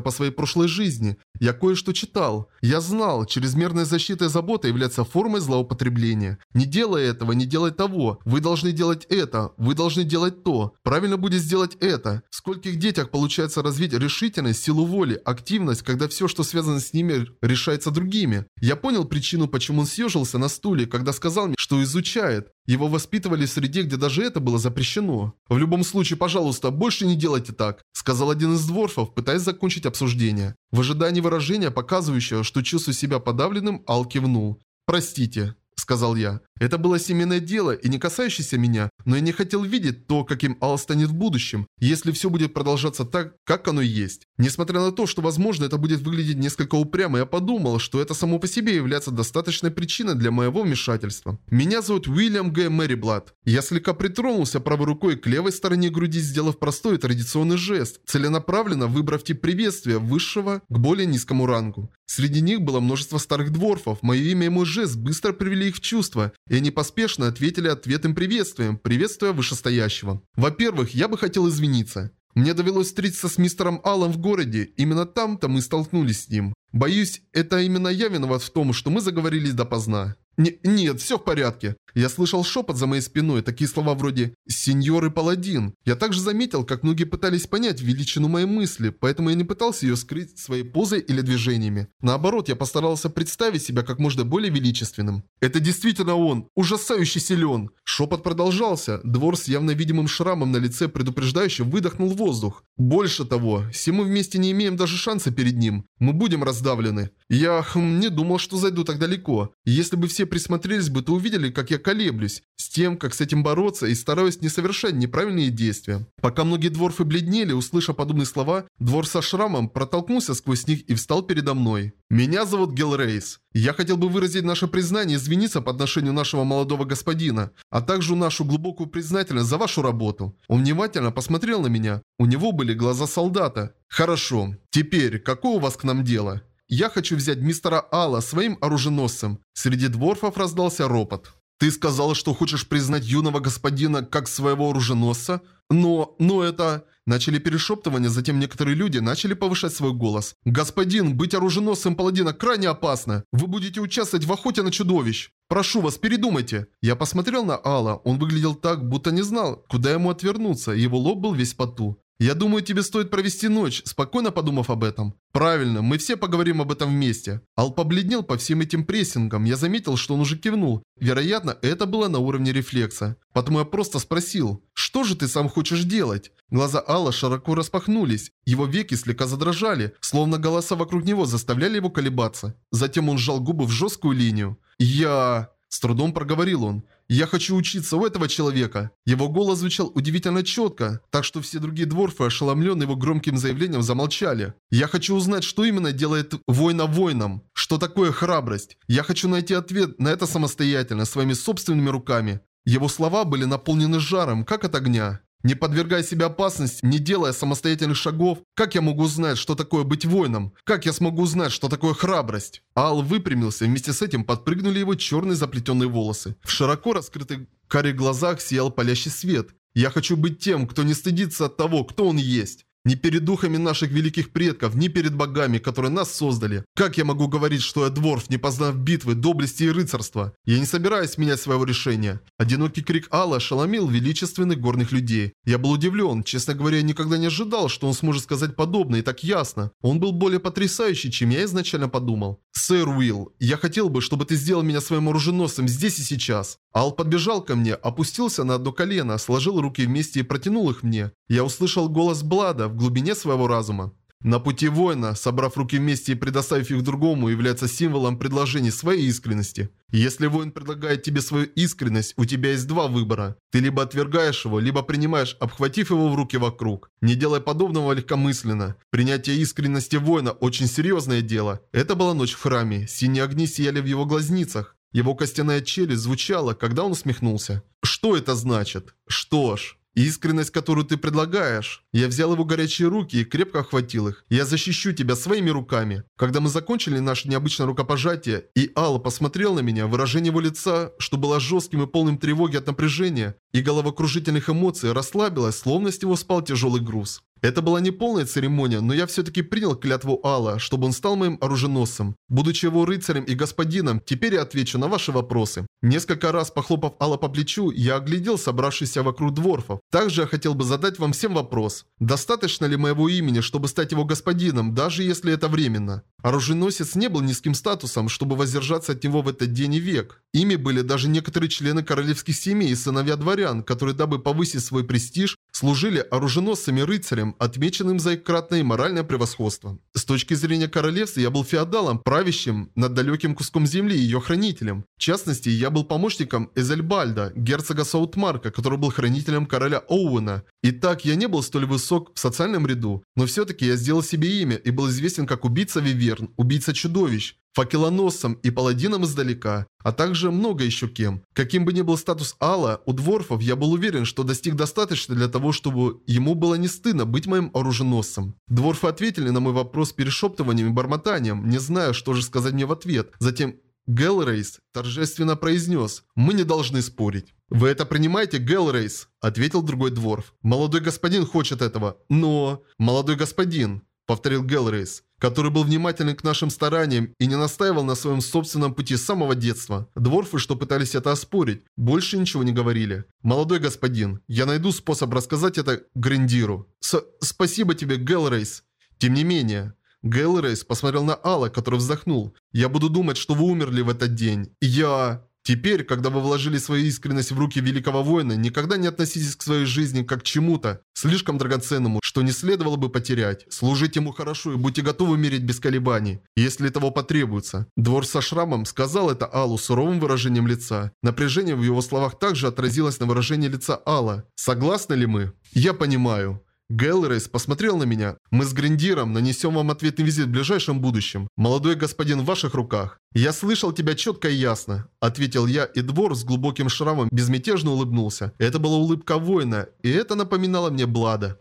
по своей прошлой жизни. Я кое-что читал. Я знал, чрезмерная защита и забота является формой злоупотребления. Не делай этого, не делай того. Вы должны делать это, вы должны делать то. Правильно будет сделать это. В скольких детях получается развить решительность, силу воли, активность, когда все, что связано с ними, решается другими. Я понял причину, почему он съежился на стуле, когда сказал мне, что изучает. Его воспитывали в среде, где даже это было запрещено. В любом случае, пожалуйста, больше не делайте так, сказал один из дворфов, пытаясь закончить обсуждение. В ожидании выражения, показывающего, что чувствую себя подавленным, Ал кивнул. «Простите», — сказал я. Это было семейное дело и не касающееся меня, но я не хотел видеть то, каким Ал станет в будущем, если все будет продолжаться так, как оно есть. Несмотря на то, что возможно это будет выглядеть несколько упрямо, я подумал, что это само по себе является достаточной причиной для моего вмешательства. Меня зовут Уильям Г. Мэриблад. Я слегка притронулся правой рукой к левой стороне груди, сделав простой традиционный жест, целенаправленно выбрав тип приветствия высшего к более низкому рангу. Среди них было множество старых дворфов, мое имя и мой жест быстро привели их в чувство, и они поспешно ответили ответным приветствием, приветствуя вышестоящего. Во-первых, я бы хотел извиниться. Мне довелось встретиться с мистером Аллом в городе, именно там-то мы столкнулись с ним. Боюсь, это именно я виноват в том, что мы заговорились допоздна. Не, нет, все в порядке. Я слышал шепот за моей спиной, такие слова вроде «сеньор и паладин». Я также заметил, как многие пытались понять величину моей мысли, поэтому я не пытался ее скрыть своей позой или движениями. Наоборот, я постарался представить себя как можно более величественным. Это действительно он, ужасающе силен. Шепот продолжался. Двор с явно видимым шрамом на лице предупреждающе выдохнул воздух. Больше того, все мы вместе не имеем даже шанса перед ним. Мы будем раздавлены. Я хм, не думал, что зайду так далеко. Если бы все присмотрелись бы, то увидели, как я колеблюсь. С тем, как с этим бороться и стараюсь не совершать неправильные действия. Пока многие дворфы бледнели, услышав подобные слова, двор со шрамом протолкнулся сквозь них и встал передо мной. Меня зовут Гелрейс. Я хотел бы выразить наше признание и извиниться по отношению нашего молодого господина, а также нашу глубокую признательность за вашу работу. Он внимательно посмотрел на меня. У него были глаза солдата. Хорошо. Теперь, какое у вас к нам дело? Я хочу взять мистера Алла своим оруженосцем. Среди дворфов раздался ропот. Ты сказал, что хочешь признать юного господина как своего оруженосца? Но, но это... Начали перешептывания, затем некоторые люди начали повышать свой голос. «Господин, быть оруженосцем паладина крайне опасно. Вы будете участвовать в охоте на чудовищ. Прошу вас, передумайте». Я посмотрел на Алла. Он выглядел так, будто не знал, куда ему отвернуться. Его лоб был весь поту. «Я думаю, тебе стоит провести ночь, спокойно подумав об этом». «Правильно, мы все поговорим об этом вместе». Ал побледнел по всем этим прессингам. Я заметил, что он уже кивнул. Вероятно, это было на уровне рефлекса. Потому я просто спросил, «Что же ты сам хочешь делать?» Глаза Алла широко распахнулись. Его веки слегка задрожали, словно голоса вокруг него заставляли его колебаться. Затем он сжал губы в жесткую линию. «Я...» С трудом проговорил он. «Я хочу учиться у этого человека». Его голос звучал удивительно четко, так что все другие дворфы, ошеломленные его громким заявлением, замолчали. «Я хочу узнать, что именно делает воина воином. Что такое храбрость? Я хочу найти ответ на это самостоятельно, своими собственными руками». Его слова были наполнены жаром, как от огня. Не подвергая себя опасности, не делая самостоятельных шагов, как я могу знать, что такое быть воином? Как я смогу узнать, что такое храбрость? Ал выпрямился, вместе с этим подпрыгнули его черные заплетенные волосы. В широко раскрытых карих глазах сиял палящий свет. Я хочу быть тем, кто не стыдится от того, кто он есть. Ни перед духами наших великих предков, ни перед богами, которые нас создали. Как я могу говорить, что я дворф, не познав битвы, доблести и рыцарства? Я не собираюсь менять своего решения. Одинокий крик Алла ошеломил величественных горных людей. Я был удивлен. Честно говоря, я никогда не ожидал, что он сможет сказать подобное и так ясно. Он был более потрясающий, чем я изначально подумал. «Сэр Уилл, я хотел бы, чтобы ты сделал меня своим оруженосцем здесь и сейчас». Ал подбежал ко мне, опустился на одно колено, сложил руки вместе и протянул их мне. Я услышал голос Блада в глубине своего разума. На пути воина, собрав руки вместе и предоставив их другому, является символом предложения своей искренности. Если воин предлагает тебе свою искренность, у тебя есть два выбора. Ты либо отвергаешь его, либо принимаешь, обхватив его в руки вокруг. Не делай подобного легкомысленно. Принятие искренности воина очень серьезное дело. Это была ночь в храме. Синие огни сияли в его глазницах. Его костяная челюсть звучала, когда он усмехнулся. Что это значит? Что ж... Искренность, которую ты предлагаешь. Я взял его горячие руки и крепко охватил их. Я защищу тебя своими руками. Когда мы закончили наше необычное рукопожатие, и Алла посмотрел на меня, выражение его лица, что было жестким и полным тревоги от напряжения и головокружительных эмоций, расслабилось, словно с него спал тяжелый груз. Это была не полная церемония, но я все-таки принял клятву Алла, чтобы он стал моим оруженосцем. Будучи его рыцарем и господином, теперь я отвечу на ваши вопросы. Несколько раз похлопав Алла по плечу, я оглядел собравшихся вокруг дворфов. Также я хотел бы задать вам всем вопрос. Достаточно ли моего имени, чтобы стать его господином, даже если это временно? Оруженосец не был низким статусом, чтобы воздержаться от него в этот день и век. Ими были даже некоторые члены королевских семей и сыновья дворян, которые, дабы повысить свой престиж, служили оруженосцами рыцарем, отмеченным за их кратное моральное превосходство. С точки зрения королевства я был феодалом, правящим над далеким куском земли и ее хранителем. В частности, я был помощником Эзельбальда, герцога Саутмарка, который был хранителем короля Оуэна. Итак, я не был столь высок в социальном ряду, но все-таки я сделал себе имя и был известен как убийца Виверн, убийца чудовищ, факелоносцем и паладином издалека, а также много еще кем. Каким бы ни был статус Алла, у дворфов я был уверен, что достиг достаточно для того, чтобы ему было не стыдно быть моим оруженосцем. Дворфы ответили на мой вопрос перешептыванием и бормотанием, не зная, что же сказать мне в ответ. Затем Гелрейс торжественно произнес «Мы не должны спорить». «Вы это принимаете, Гелрейс?» – ответил другой дворф. «Молодой господин хочет этого, но...» «Молодой господин», – повторил Гелрейс. Который был внимателен к нашим стараниям и не настаивал на своем собственном пути с самого детства. Дворфы, что пытались это оспорить, больше ничего не говорили. «Молодой господин, я найду способ рассказать это Грендиру. С спасибо тебе, Гелрейс. Тем не менее...» Гелрейс посмотрел на Алла, который вздохнул. «Я буду думать, что вы умерли в этот день. Я...» Теперь, когда вы вложили свою искренность в руки великого воина, никогда не относитесь к своей жизни как к чему-то, слишком драгоценному, что не следовало бы потерять. Служите ему хорошо и будьте готовы умереть без колебаний, если того потребуется. Двор со шрамом сказал это Аллу суровым выражением лица. Напряжение в его словах также отразилось на выражении лица Алла. Согласны ли мы? Я понимаю. Гелрейс посмотрел на меня. Мы с Гриндиром нанесем вам ответный визит в ближайшем будущем. Молодой господин в ваших руках. Я слышал тебя четко и ясно. Ответил я, и двор с глубоким шрамом безмятежно улыбнулся. Это была улыбка воина, и это напоминало мне Блада.